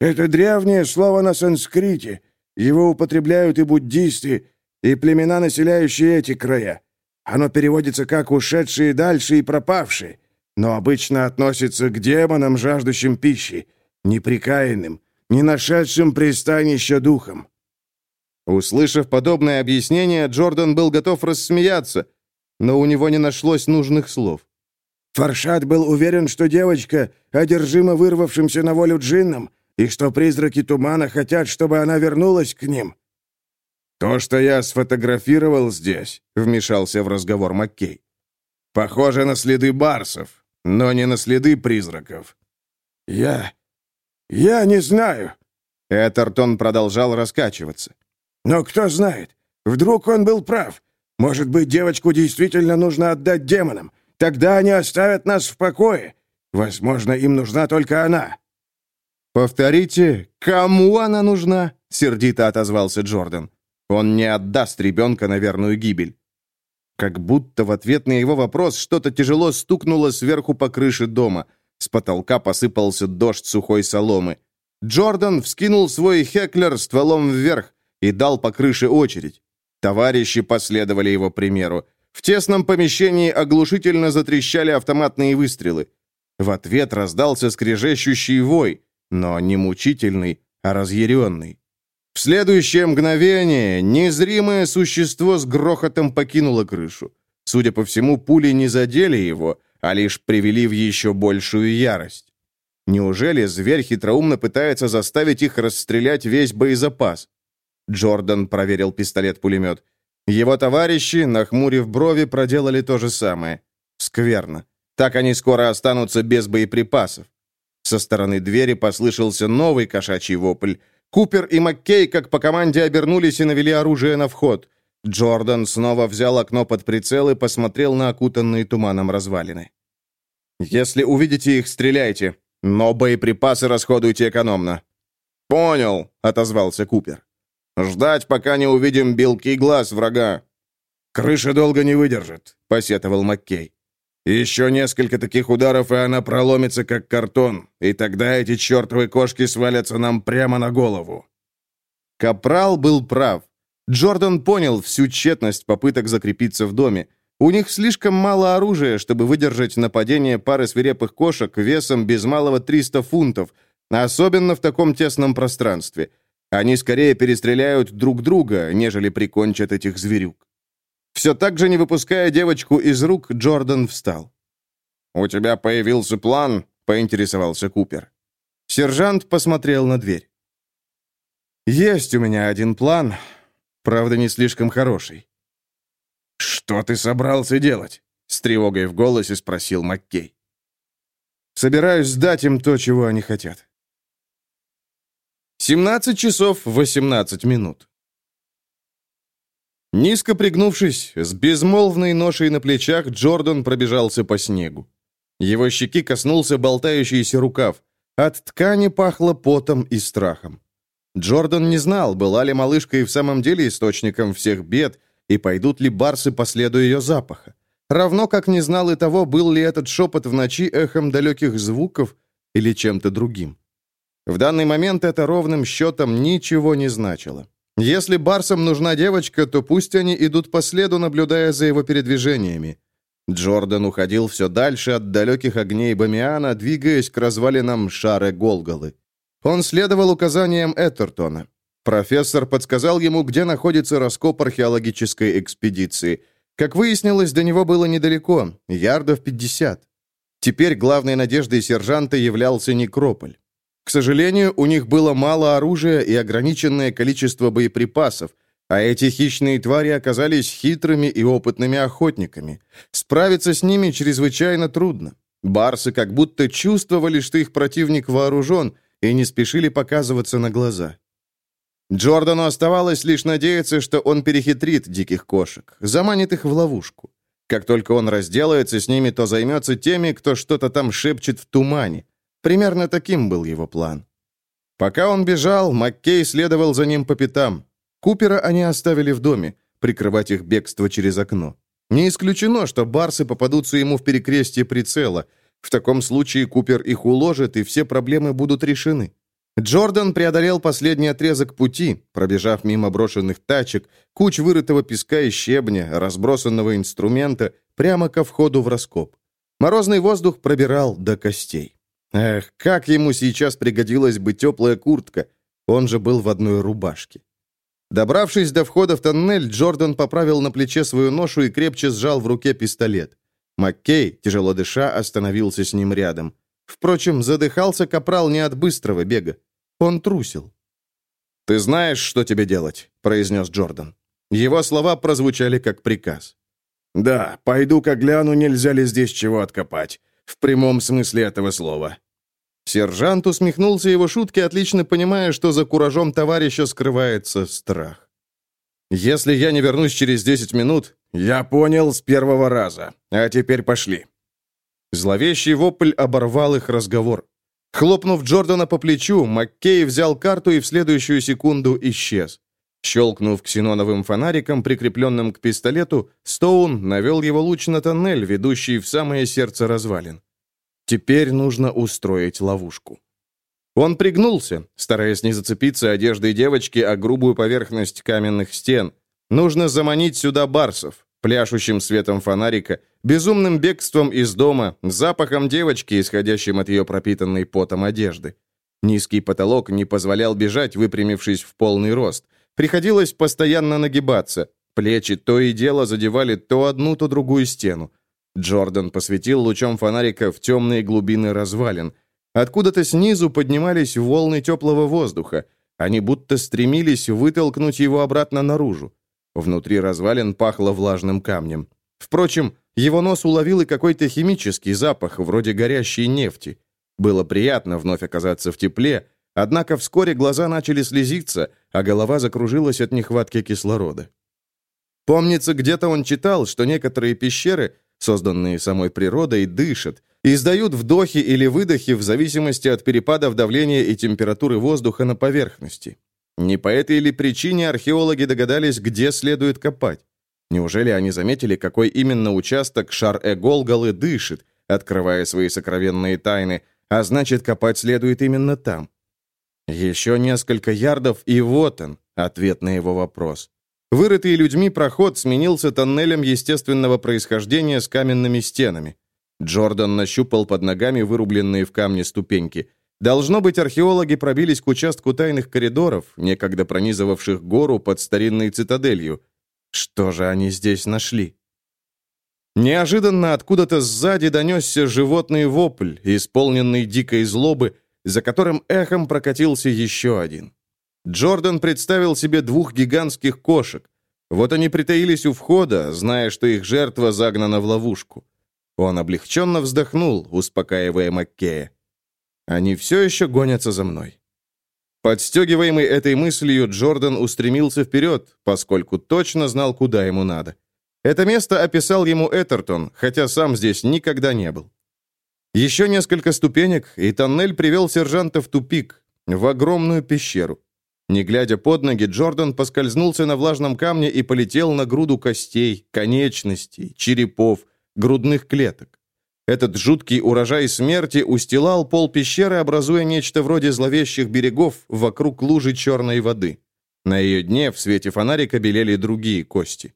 «Это древнее слово на санскрите. Его употребляют и буддисты, и племена, населяющие эти края. Оно переводится как «ушедшие дальше» и «пропавшие», но обычно относится к демонам, жаждущим пищи, неприкаянным, не нашедшим пристанища духом».
Услышав подобное объяснение, Джордан был готов рассмеяться, но у него не нашлось нужных слов.
Фаршат был уверен, что девочка одержима вырвавшимся на волю джинном, и что призраки тумана хотят, чтобы она вернулась к ним.
«То, что я сфотографировал здесь», — вмешался в разговор Маккей. «Похоже на следы барсов.
но не на следы призраков».
«Я... я не знаю».
Этертон продолжал раскачиваться.
«Но кто знает? Вдруг он был прав. Может быть, девочку действительно нужно отдать демонам. Тогда они оставят нас в покое. Возможно, им нужна только она».
«Повторите, кому она нужна?» — сердито отозвался Джордан. «Он не отдаст ребенка на верную гибель». Как будто в ответ на его вопрос что-то тяжело стукнуло сверху по крыше дома. С потолка посыпался дождь сухой соломы. Джордан вскинул свой хеклер стволом вверх и дал по крыше очередь. Товарищи последовали его примеру. В тесном помещении оглушительно затрещали автоматные выстрелы. В ответ раздался скрежещущий вой, но не мучительный, а разъяренный. В следующее мгновение незримое существо с грохотом покинуло крышу. Судя по всему, пули не задели его, а лишь привели в еще большую ярость. Неужели зверь хитроумно пытается заставить их расстрелять весь боезапас? Джордан проверил пистолет-пулемет. Его товарищи, нахмурив брови, проделали то же самое. Скверно. Так они скоро останутся без боеприпасов. Со стороны двери послышался новый кошачий вопль. Купер и Маккей, как по команде, обернулись и навели оружие на вход. Джордан снова взял окно под прицел и посмотрел на окутанные туманом развалины. «Если увидите их, стреляйте, но боеприпасы расходуйте экономно». «Понял», — отозвался Купер. «Ждать, пока не увидим белки глаз врага».
«Крыша долго не выдержит», — посетовал Маккей. Еще несколько таких ударов, и она проломится, как картон, и тогда эти чертовы кошки свалятся нам прямо на голову».
Капрал был прав. Джордан понял всю тщетность попыток закрепиться в доме. У них слишком мало оружия, чтобы выдержать нападение пары свирепых кошек весом без малого 300 фунтов, особенно в таком тесном пространстве. Они скорее перестреляют друг друга, нежели прикончат этих зверюк. Все так же, не выпуская девочку из рук, Джордан встал.
«У тебя появился план?» — поинтересовался Купер.
Сержант посмотрел на дверь. «Есть у меня один план, правда, не слишком хороший».
«Что ты собрался делать?» — с тревогой в голосе спросил Маккей.
«Собираюсь сдать им то, чего они хотят». 17 часов 18 минут. Низко пригнувшись, с безмолвной ношей на плечах, Джордан пробежался по снегу. Его щеки коснулся болтающийся рукав. От ткани пахло потом и страхом. Джордан не знал, была ли малышка и в самом деле источником всех бед, и пойдут ли барсы по следу ее запаха. Равно как не знал и того, был ли этот шепот в ночи эхом далеких звуков или чем-то другим. В данный момент это ровным счетом ничего не значило. Если барсам нужна девочка, то пусть они идут по следу, наблюдая за его передвижениями. Джордан уходил все дальше от далеких огней Бамиана, двигаясь к развалинам шары Голголы. Он следовал указаниям Эттертона. Профессор подсказал ему, где находится раскоп археологической экспедиции. Как выяснилось, до него было недалеко, ярдов 50. Теперь главной надеждой сержанта являлся некрополь. К сожалению, у них было мало оружия и ограниченное количество боеприпасов, а эти хищные твари оказались хитрыми и опытными охотниками. Справиться с ними чрезвычайно трудно. Барсы как будто чувствовали, что их противник вооружен, и не спешили показываться на глаза. Джордану оставалось лишь надеяться, что он перехитрит диких кошек, заманит их в ловушку. Как только он разделается с ними, то займется теми, кто что-то там шепчет в тумане. Примерно таким был его план. Пока он бежал, Маккей следовал за ним по пятам. Купера они оставили в доме, прикрывать их бегство через окно. Не исключено, что барсы попадутся ему в перекрестие прицела. В таком случае Купер их уложит, и все проблемы будут решены. Джордан преодолел последний отрезок пути, пробежав мимо брошенных тачек, куч вырытого песка и щебня, разбросанного инструмента, прямо ко входу в раскоп. Морозный воздух пробирал до костей. Эх, как ему сейчас пригодилась бы теплая куртка. Он же был в одной рубашке. Добравшись до входа в тоннель, Джордан поправил на плече свою ношу и крепче сжал в руке пистолет. Маккей, тяжело дыша, остановился с ним рядом. Впрочем, задыхался капрал не от быстрого бега. Он трусил. «Ты знаешь, что тебе делать», — произнес Джордан. Его слова прозвучали как приказ.
«Да, пойду-ка гляну, нельзя ли здесь чего откопать. В прямом смысле этого слова.
Сержант усмехнулся его шутке, отлично понимая, что за куражом товарища скрывается страх. «Если я не вернусь через 10 минут...»
«Я понял с первого раза. А теперь пошли».
Зловещий вопль оборвал их разговор. Хлопнув Джордана по плечу, Маккей взял карту и в следующую секунду исчез. Щелкнув ксеноновым фонариком, прикрепленным к пистолету, Стоун навел его луч на тоннель, ведущий в самое сердце развалин. Теперь нужно устроить ловушку. Он пригнулся, стараясь не зацепиться одеждой девочки о грубую поверхность каменных стен. Нужно заманить сюда барсов, пляшущим светом фонарика, безумным бегством из дома, запахом девочки, исходящим от ее пропитанной потом одежды. Низкий потолок не позволял бежать, выпрямившись в полный рост. Приходилось постоянно нагибаться. Плечи то и дело задевали то одну, то другую стену. Джордан посветил лучом фонарика в темные глубины развалин. Откуда-то снизу поднимались волны теплого воздуха. Они будто стремились вытолкнуть его обратно наружу. Внутри развалин пахло влажным камнем. Впрочем, его нос уловил и какой-то химический запах, вроде горящей нефти. Было приятно вновь оказаться в тепле, однако вскоре глаза начали слезиться, а голова закружилась от нехватки кислорода. Помнится, где-то он читал, что некоторые пещеры созданные самой природой, дышат, издают вдохи или выдохи в зависимости от перепадов давления и температуры воздуха на поверхности. Не по этой ли причине археологи догадались, где следует копать? Неужели они заметили, какой именно участок шар-э-голгалы дышит, открывая свои сокровенные тайны, а значит, копать следует именно там? Еще несколько ярдов, и вот он, ответ на его вопрос. Вырытый людьми проход сменился тоннелем естественного происхождения с каменными стенами. Джордан нащупал под ногами вырубленные в камне ступеньки. Должно быть, археологи пробились к участку тайных коридоров, некогда пронизывавших гору под старинной цитаделью. Что же они здесь нашли? Неожиданно откуда-то сзади донесся животный вопль, исполненный дикой злобы, за которым эхом прокатился еще один. Джордан представил себе двух гигантских кошек. Вот они притаились у входа, зная, что их жертва загнана в ловушку. Он облегченно вздохнул, успокаивая Маккея. «Они все еще гонятся за мной». Подстегиваемый этой мыслью, Джордан устремился вперед, поскольку точно знал, куда ему надо. Это место описал ему Этертон, хотя сам здесь никогда не был. Еще несколько ступенек, и тоннель привел сержанта в тупик, в огромную пещеру. Не глядя под ноги, Джордан поскользнулся на влажном камне и полетел на груду костей, конечностей, черепов, грудных клеток. Этот жуткий урожай смерти устилал пол пещеры, образуя нечто вроде зловещих берегов вокруг лужи черной воды. На ее дне в свете фонарика белели другие кости.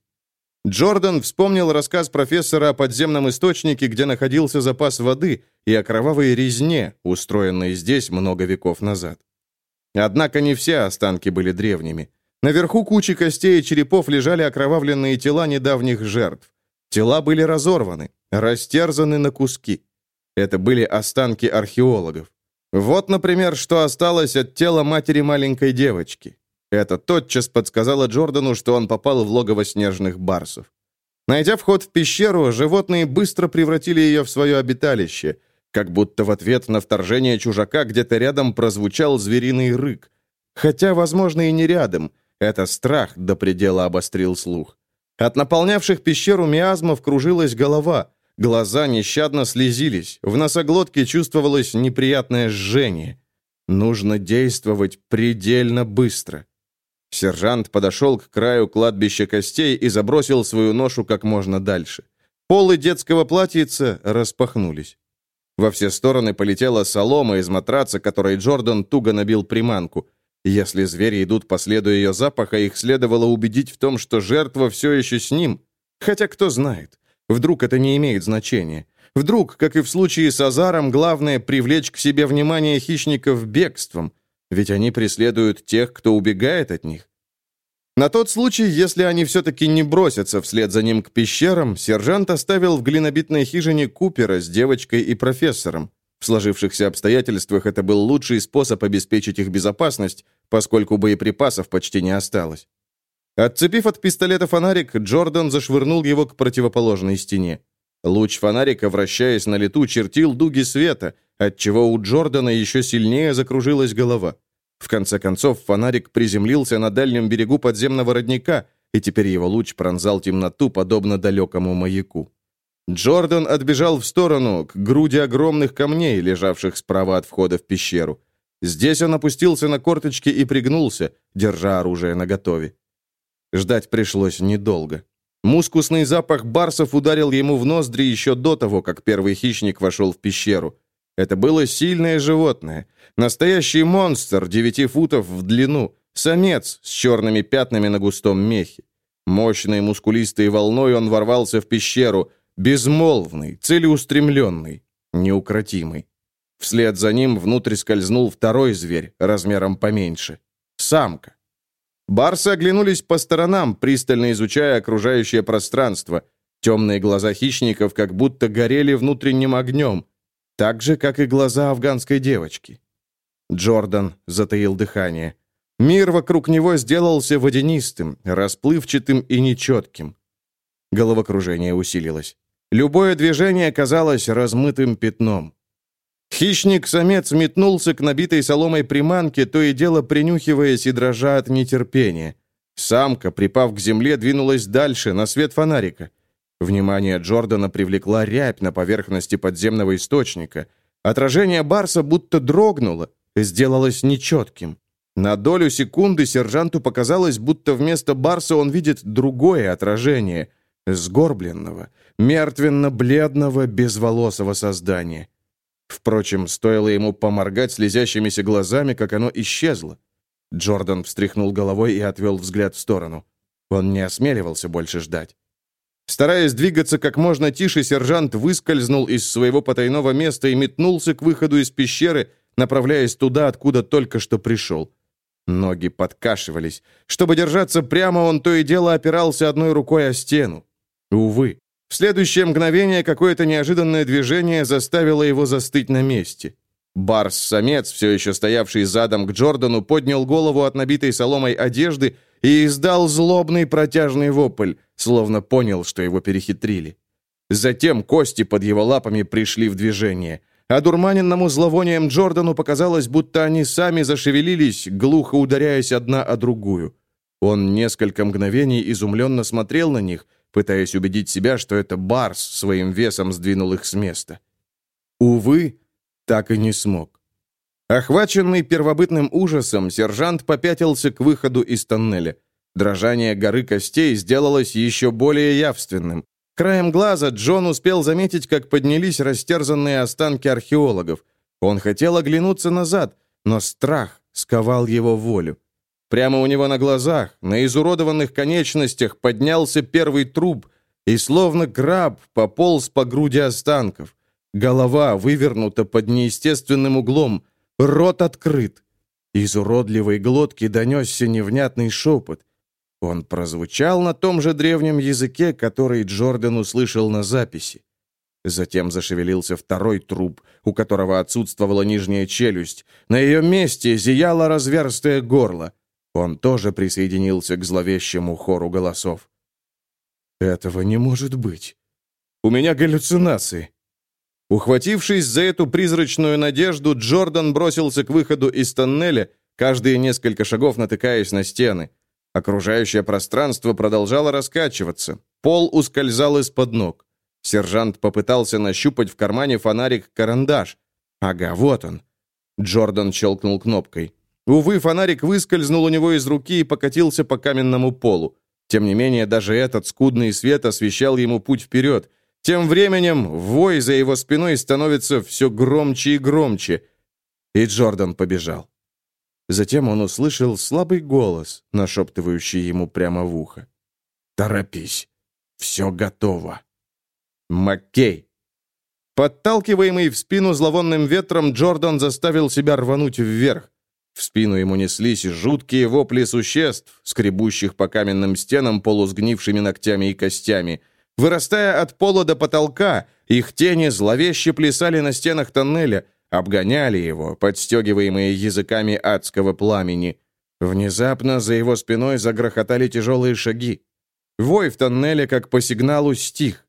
Джордан вспомнил рассказ профессора о подземном источнике, где находился запас воды, и о кровавой резне, устроенной здесь много веков назад. Однако не все останки были древними. Наверху кучи костей и черепов лежали окровавленные тела недавних жертв. Тела были разорваны, растерзаны на куски. Это были останки археологов. Вот, например, что осталось от тела матери маленькой девочки. Это тотчас подсказало Джордану, что он попал в логово снежных барсов. Найдя вход в пещеру, животные быстро превратили ее в свое обиталище – как будто в ответ на вторжение чужака где-то рядом прозвучал звериный рык. Хотя, возможно, и не рядом. Это страх до предела обострил слух. От наполнявших пещеру миазмов кружилась голова. Глаза нещадно слезились. В носоглотке чувствовалось неприятное жжение. Нужно действовать предельно быстро. Сержант подошел к краю кладбища костей и забросил свою ношу как можно дальше. Полы детского платьица распахнулись. Во все стороны полетела солома из матраца, которой Джордан туго набил приманку. Если звери идут по следу ее запаха, их следовало убедить в том, что жертва все еще с ним. Хотя кто знает. Вдруг это не имеет значения. Вдруг, как и в случае с Азаром, главное — привлечь к себе внимание хищников бегством. Ведь они преследуют тех, кто убегает от них. На тот случай, если они все-таки не бросятся вслед за ним к пещерам, сержант оставил в глинобитной хижине Купера с девочкой и профессором. В сложившихся обстоятельствах это был лучший способ обеспечить их безопасность, поскольку боеприпасов почти не осталось. Отцепив от пистолета фонарик, Джордан зашвырнул его к противоположной стене. Луч фонарика, вращаясь на лету, чертил дуги света, отчего у Джордана еще сильнее закружилась голова. В конце концов, фонарик приземлился на дальнем берегу подземного родника, и теперь его луч пронзал темноту, подобно далекому маяку. Джордан отбежал в сторону, к груди огромных камней, лежавших справа от входа в пещеру. Здесь он опустился на корточки и пригнулся, держа оружие наготове. Ждать пришлось недолго. Мускусный запах барсов ударил ему в ноздри еще до того, как первый хищник вошел в пещеру. Это было сильное животное. Настоящий монстр, девяти футов в длину. Самец с черными пятнами на густом мехе. Мощной мускулистой волной он ворвался в пещеру, безмолвный, целеустремленный, неукротимый. Вслед за ним внутрь скользнул второй зверь, размером поменьше. Самка. Барсы оглянулись по сторонам, пристально изучая окружающее пространство. Темные глаза хищников как будто горели внутренним огнем, так же, как и глаза афганской девочки. Джордан затаил дыхание. Мир вокруг него сделался водянистым, расплывчатым и нечетким. Головокружение усилилось. Любое движение казалось размытым пятном. Хищник-самец метнулся к набитой соломой приманке, то и дело принюхиваясь и дрожа от нетерпения. Самка, припав к земле, двинулась дальше, на свет фонарика. Внимание Джордана привлекла рябь на поверхности подземного источника. Отражение Барса будто дрогнуло, сделалось нечетким. На долю секунды сержанту показалось, будто вместо Барса он видит другое отражение, сгорбленного, мертвенно-бледного, безволосого создания. Впрочем, стоило ему поморгать слезящимися глазами, как оно исчезло. Джордан встряхнул головой и отвел взгляд в сторону. Он не осмеливался больше ждать. Стараясь двигаться как можно тише, сержант выскользнул из своего потайного места и метнулся к выходу из пещеры, направляясь туда, откуда только что пришел. Ноги подкашивались. Чтобы держаться прямо, он то и дело опирался одной рукой о стену. Увы, в следующее мгновение какое-то неожиданное движение заставило его застыть на месте. Барс-самец, все еще стоявший задом к Джордану, поднял голову от набитой соломой одежды и издал злобный протяжный вопль, словно понял, что его перехитрили. Затем кости под его лапами пришли в движение – Одурманенному зловонием Джордану показалось, будто они сами зашевелились, глухо ударяясь одна о другую. Он несколько мгновений изумленно смотрел на них, пытаясь убедить себя, что это Барс своим весом сдвинул их с места. Увы, так и не смог. Охваченный первобытным ужасом, сержант попятился к выходу из тоннеля. Дрожание горы костей сделалось еще более явственным. Краем глаза Джон успел заметить, как поднялись растерзанные останки археологов. Он хотел оглянуться назад, но страх сковал его волю. Прямо у него на глазах, на изуродованных конечностях, поднялся первый труп и, словно краб, пополз по груди останков. Голова вывернута под неестественным углом, рот открыт. Из уродливой глотки донесся невнятный шепот. Он прозвучал на том же древнем языке, который Джордан услышал на записи. Затем зашевелился второй труп, у которого отсутствовала нижняя челюсть. На ее месте зияло разверстое горло. Он тоже присоединился к зловещему хору голосов. «Этого не может быть. У меня галлюцинации». Ухватившись за эту призрачную надежду, Джордан бросился к выходу из тоннеля, каждые несколько шагов натыкаясь на стены. Окружающее пространство продолжало раскачиваться. Пол ускользал из-под ног. Сержант попытался нащупать в кармане фонарик-карандаш. Ага, вот он. Джордан щелкнул кнопкой. Увы, фонарик выскользнул у него из руки и покатился по каменному полу. Тем не менее, даже этот скудный свет освещал ему путь вперед. Тем временем вой за его спиной становится все громче и громче. И Джордан побежал. Затем он услышал слабый голос, нашептывающий ему прямо в ухо. «Торопись, все готово». Маккей. Подталкиваемый в спину зловонным ветром, Джордан заставил себя рвануть вверх. В спину ему неслись жуткие вопли существ, скребущих по каменным стенам полусгнившими ногтями и костями. Вырастая от пола до потолка, их тени зловеще плясали на стенах тоннеля, обгоняли его, подстегиваемые языками адского пламени. Внезапно за его спиной загрохотали тяжелые шаги. Вой в тоннеле, как по сигналу, стих.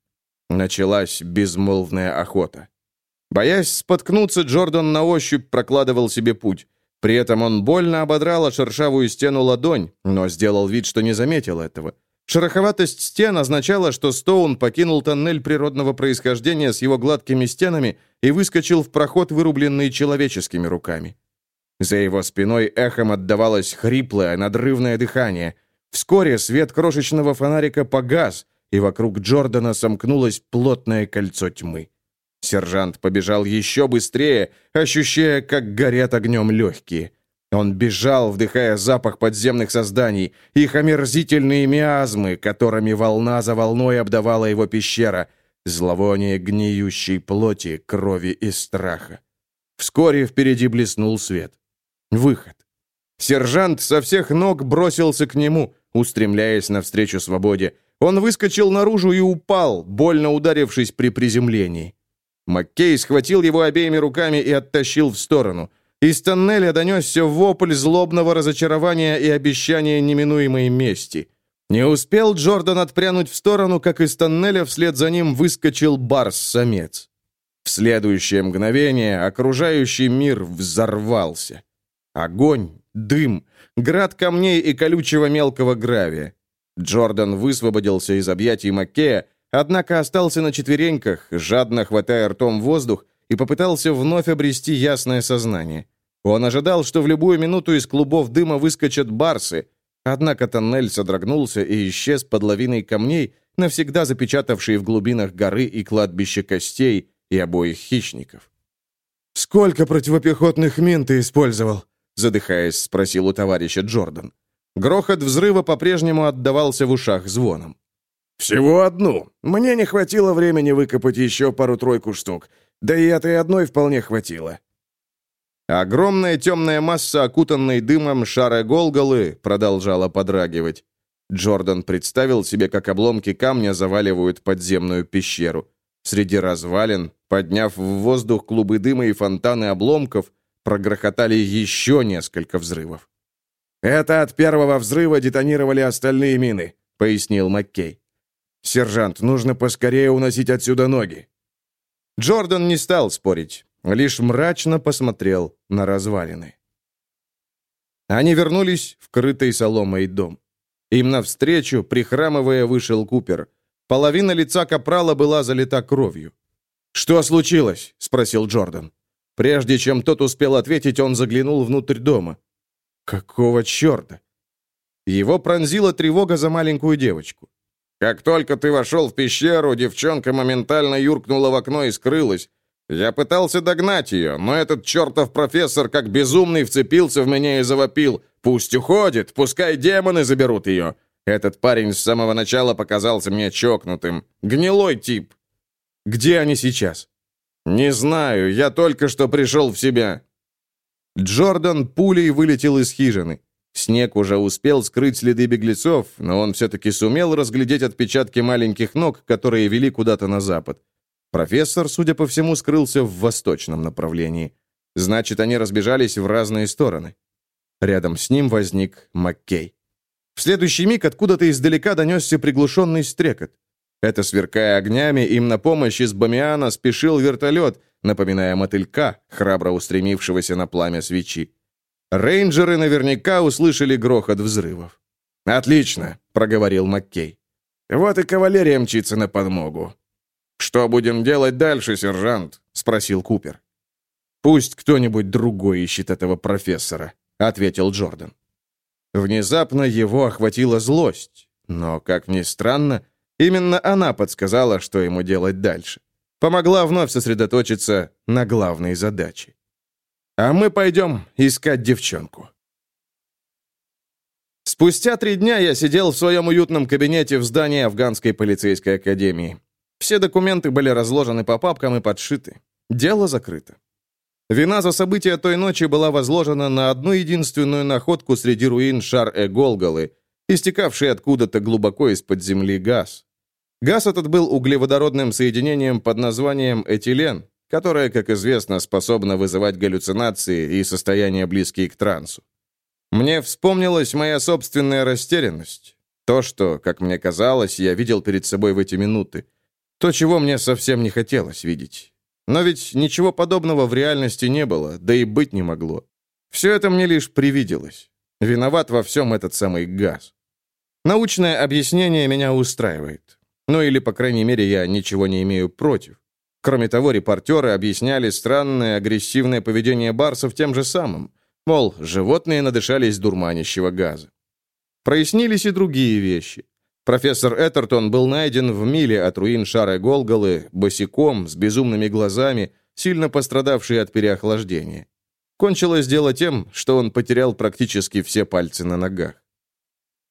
Началась безмолвная охота. Боясь споткнуться, Джордан на ощупь прокладывал себе путь. При этом он больно ободрал о шершавую стену ладонь, но сделал вид, что не заметил этого. Шероховатость стен означала, что Стоун покинул тоннель природного происхождения с его гладкими стенами и выскочил в проход, вырубленный человеческими руками. За его спиной эхом отдавалось хриплое, надрывное дыхание. Вскоре свет крошечного фонарика погас, и вокруг Джордана сомкнулось плотное кольцо тьмы. Сержант побежал еще быстрее, ощущая, как горят огнем легкие. Он бежал, вдыхая запах подземных созданий, их омерзительные миазмы, которыми волна за волной обдавала его пещера, зловоние гниющей плоти, крови и страха. Вскоре впереди блеснул свет. Выход. Сержант со всех ног бросился к нему, устремляясь навстречу свободе. Он выскочил наружу и упал, больно ударившись при приземлении. Маккей схватил его обеими руками и оттащил в сторону. Из тоннеля донесся вопль злобного разочарования и обещания неминуемой мести. Не успел Джордан отпрянуть в сторону, как из тоннеля вслед за ним выскочил барс-самец. В следующее мгновение окружающий мир взорвался. Огонь, дым, град камней и колючего мелкого гравия. Джордан высвободился из объятий Маккея, однако остался на четвереньках, жадно хватая ртом воздух, и попытался вновь обрести ясное сознание. Он ожидал, что в любую минуту из клубов дыма выскочат барсы, однако тоннель содрогнулся и исчез под лавиной камней, навсегда запечатавший в глубинах горы и кладбище костей и обоих хищников. «Сколько противопехотных мин ты использовал?» задыхаясь, спросил у товарища Джордан. Грохот взрыва по-прежнему отдавался в ушах звоном.
«Всего одну. Мне не хватило времени выкопать еще пару-тройку штук. Да и этой одной вполне хватило».
Огромная темная масса, окутанной дымом шара Голголы, продолжала подрагивать. Джордан представил себе, как обломки камня заваливают подземную пещеру. Среди развалин, подняв в воздух клубы дыма и фонтаны обломков, прогрохотали еще несколько взрывов.
«Это от первого взрыва детонировали остальные мины», — пояснил Маккей. «Сержант, нужно поскорее уносить отсюда ноги».
Джордан не стал спорить, лишь мрачно посмотрел на развалины. Они вернулись в крытый соломой дом. Им навстречу, прихрамывая, вышел Купер. Половина лица Капрала была залита кровью. «Что случилось?» — спросил Джордан. Прежде чем тот успел ответить, он заглянул внутрь дома. Какого черта? Его пронзила тревога за маленькую девочку.
Как только ты вошел в пещеру, девчонка моментально юркнула в окно и скрылась. Я пытался догнать ее, но этот чертов профессор как безумный вцепился в меня и завопил. «Пусть уходит, пускай демоны заберут ее». Этот парень с самого начала показался мне чокнутым. Гнилой тип.
Где они сейчас?
«Не знаю, я только что пришел в себя».
Джордан пулей вылетел из хижины. Снег уже успел скрыть следы беглецов, но он все-таки сумел разглядеть отпечатки маленьких ног, которые вели куда-то на запад. Профессор, судя по всему, скрылся в восточном направлении. Значит, они разбежались в разные стороны. Рядом с ним возник Маккей. В следующий миг откуда-то издалека донесся приглушенный стрекот. Это, сверкая огнями, им на помощь из Бамиана спешил вертолет, напоминая мотылька, храбро устремившегося на пламя свечи. Рейнджеры наверняка услышали грохот взрывов.
«Отлично», — проговорил Маккей. «Вот и кавалерия мчится на подмогу». «Что будем делать дальше, сержант?» — спросил Купер.
«Пусть кто-нибудь другой ищет этого профессора», — ответил Джордан. Внезапно его охватила злость, но, как ни странно, Именно она подсказала, что ему делать дальше. Помогла вновь сосредоточиться на главной задаче. А мы пойдем искать девчонку. Спустя три дня я сидел в своем уютном кабинете в здании Афганской полицейской академии. Все документы были разложены по папкам и подшиты. Дело закрыто. Вина за события той ночи была возложена на одну единственную находку среди руин Шар-э-Голгалы, истекавший откуда-то глубоко из-под земли газ. Газ этот был углеводородным соединением под названием этилен, которое, как известно, способно вызывать галлюцинации и состояния, близкие к трансу. Мне вспомнилась моя собственная растерянность. То, что, как мне казалось, я видел перед собой в эти минуты. То, чего мне совсем не хотелось видеть. Но ведь ничего подобного в реальности не было, да и быть не могло. Все это мне лишь привиделось. Виноват во всем этот самый газ. Научное объяснение меня устраивает. Ну или, по крайней мере, я ничего не имею против. Кроме того, репортеры объясняли странное агрессивное поведение барсов тем же самым. Мол, животные надышались дурманящего газа. Прояснились и другие вещи. Профессор Этертон был найден в миле от руин Шары Голгалы, босиком, с безумными глазами, сильно пострадавший от переохлаждения. Кончилось дело тем, что он потерял практически все пальцы на ногах.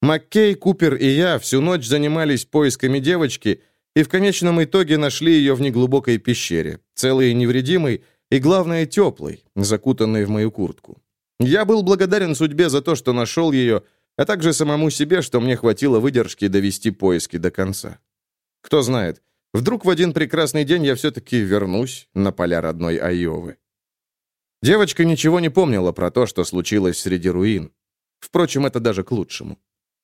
Маккей, Купер и я всю ночь занимались поисками девочки и в конечном итоге нашли ее в неглубокой пещере, целой и невредимой, и, главное, теплой, закутанной в мою куртку. Я был благодарен судьбе за то, что нашел ее, а также самому себе, что мне хватило выдержки довести поиски до конца. Кто знает, вдруг в один прекрасный день я все-таки вернусь на поля родной Айовы. Девочка ничего не помнила про то, что случилось среди руин. Впрочем, это даже к лучшему.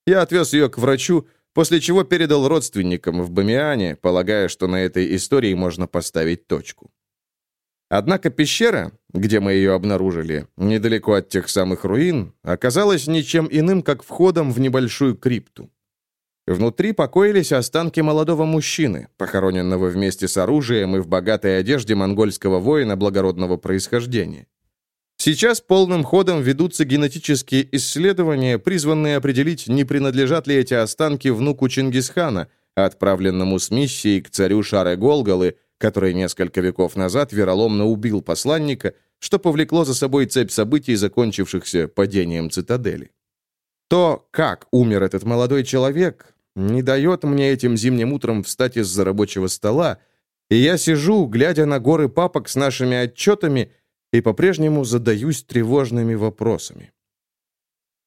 Я отвез ее к врачу, после чего передал родственникам в Бамиане, полагая, что на этой истории можно поставить точку. Однако пещера, где мы ее обнаружили, недалеко от тех самых руин, оказалась ничем иным, как входом в небольшую крипту. Внутри покоились останки молодого мужчины, похороненного вместе с оружием и в богатой одежде монгольского воина благородного происхождения. Сейчас полным ходом ведутся генетические исследования, призванные определить, не принадлежат ли эти останки внуку Чингисхана, отправленному с миссией к царю Шаре Голгалы, который несколько веков назад вероломно убил посланника, что повлекло за собой цепь событий, закончившихся падением цитадели. То, как умер этот молодой человек, не дает мне этим зимним утром встать из-за рабочего стола, и я сижу, глядя на горы папок с нашими отчетами, и по-прежнему задаюсь тревожными вопросами.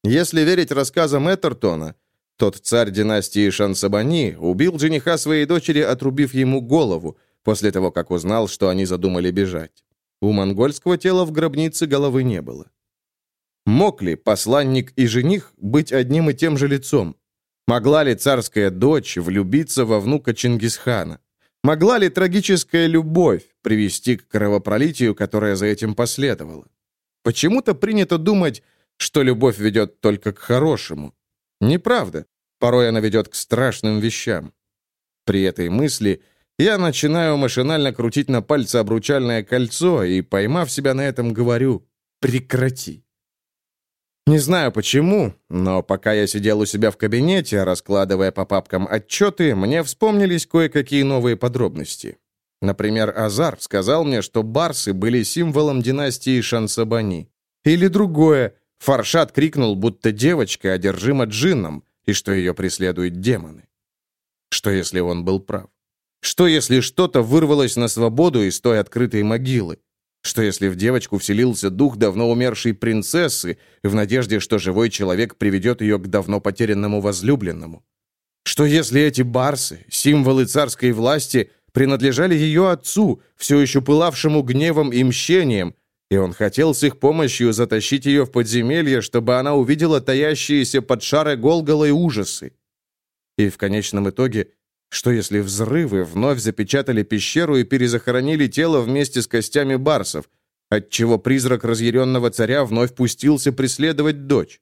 Если верить рассказам Этертона, тот царь династии Шансабани убил жениха своей дочери, отрубив ему голову, после того, как узнал, что они задумали бежать. У монгольского тела в гробнице головы не было. Мог ли посланник и жених быть одним и тем же лицом? Могла ли царская дочь влюбиться во внука Чингисхана? Могла ли трагическая любовь привести к кровопролитию, которое за этим последовало? Почему-то принято думать, что любовь ведет только к хорошему. Неправда. Порой она ведет к страшным вещам. При этой мысли я начинаю машинально крутить на пальце обручальное кольцо и, поймав себя на этом, говорю «прекрати». Не знаю почему, но пока я сидел у себя в кабинете, раскладывая по папкам отчеты, мне вспомнились кое-какие новые подробности. Например, Азар сказал мне, что барсы были символом династии Шансабани. Или другое, Фаршат крикнул, будто девочка одержима джинном, и что ее преследуют демоны. Что если он был прав? Что если что-то вырвалось на свободу из той открытой могилы? Что если в девочку вселился дух давно умершей принцессы, в надежде, что живой человек приведет ее к давно потерянному возлюбленному? Что если эти барсы, символы царской власти, принадлежали ее отцу, все еще пылавшему гневом и мщением, и он хотел с их помощью затащить ее в подземелье, чтобы она увидела таящиеся под шары Голголой ужасы? И в конечном итоге что если взрывы вновь запечатали пещеру и перезахоронили тело вместе с костями барсов, отчего призрак разъяренного царя вновь пустился преследовать дочь?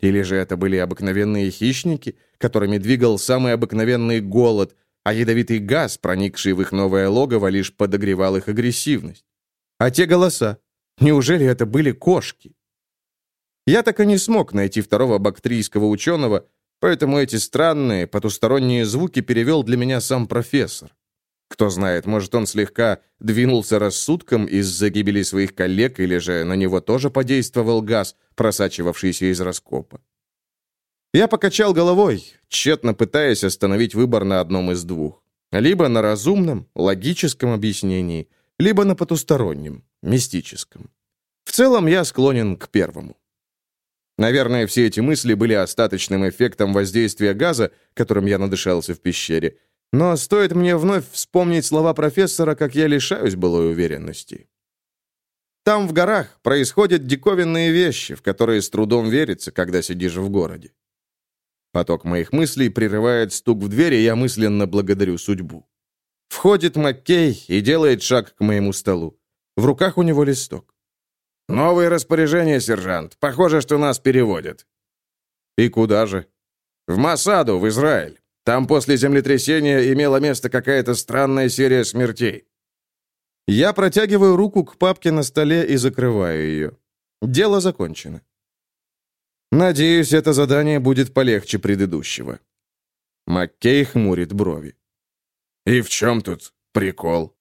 Или же это были обыкновенные хищники, которыми двигал самый обыкновенный голод, а ядовитый газ, проникший в их новое логово, лишь подогревал их агрессивность? А те голоса? Неужели это были кошки? Я так и не смог найти второго бактрийского ученого, Поэтому эти странные, потусторонние звуки перевел для меня сам профессор. Кто знает, может, он слегка двинулся рассудком из-за гибели своих коллег, или же на него тоже подействовал газ, просачивавшийся из раскопа. Я покачал головой, тщетно пытаясь остановить выбор на одном из двух. Либо на разумном, логическом объяснении, либо на потустороннем, мистическом. В целом я склонен к первому. Наверное, все эти мысли были остаточным эффектом воздействия газа, которым я надышался в пещере. Но стоит мне вновь вспомнить слова профессора, как я лишаюсь былой уверенности. Там, в горах, происходят диковинные вещи, в которые с трудом верится, когда сидишь в городе. Поток моих мыслей прерывает стук в двери, и я мысленно благодарю судьбу. Входит Маккей и делает шаг к моему столу. В руках у него листок.
«Новые распоряжения, сержант. Похоже, что нас переводят».
«И куда же?»
«В Масаду, в Израиль. Там после землетрясения имела место какая-то странная серия смертей».
Я протягиваю руку к папке на столе и закрываю ее. Дело закончено. Надеюсь, это задание будет полегче предыдущего. Маккей хмурит брови.
«И в чем тут прикол?»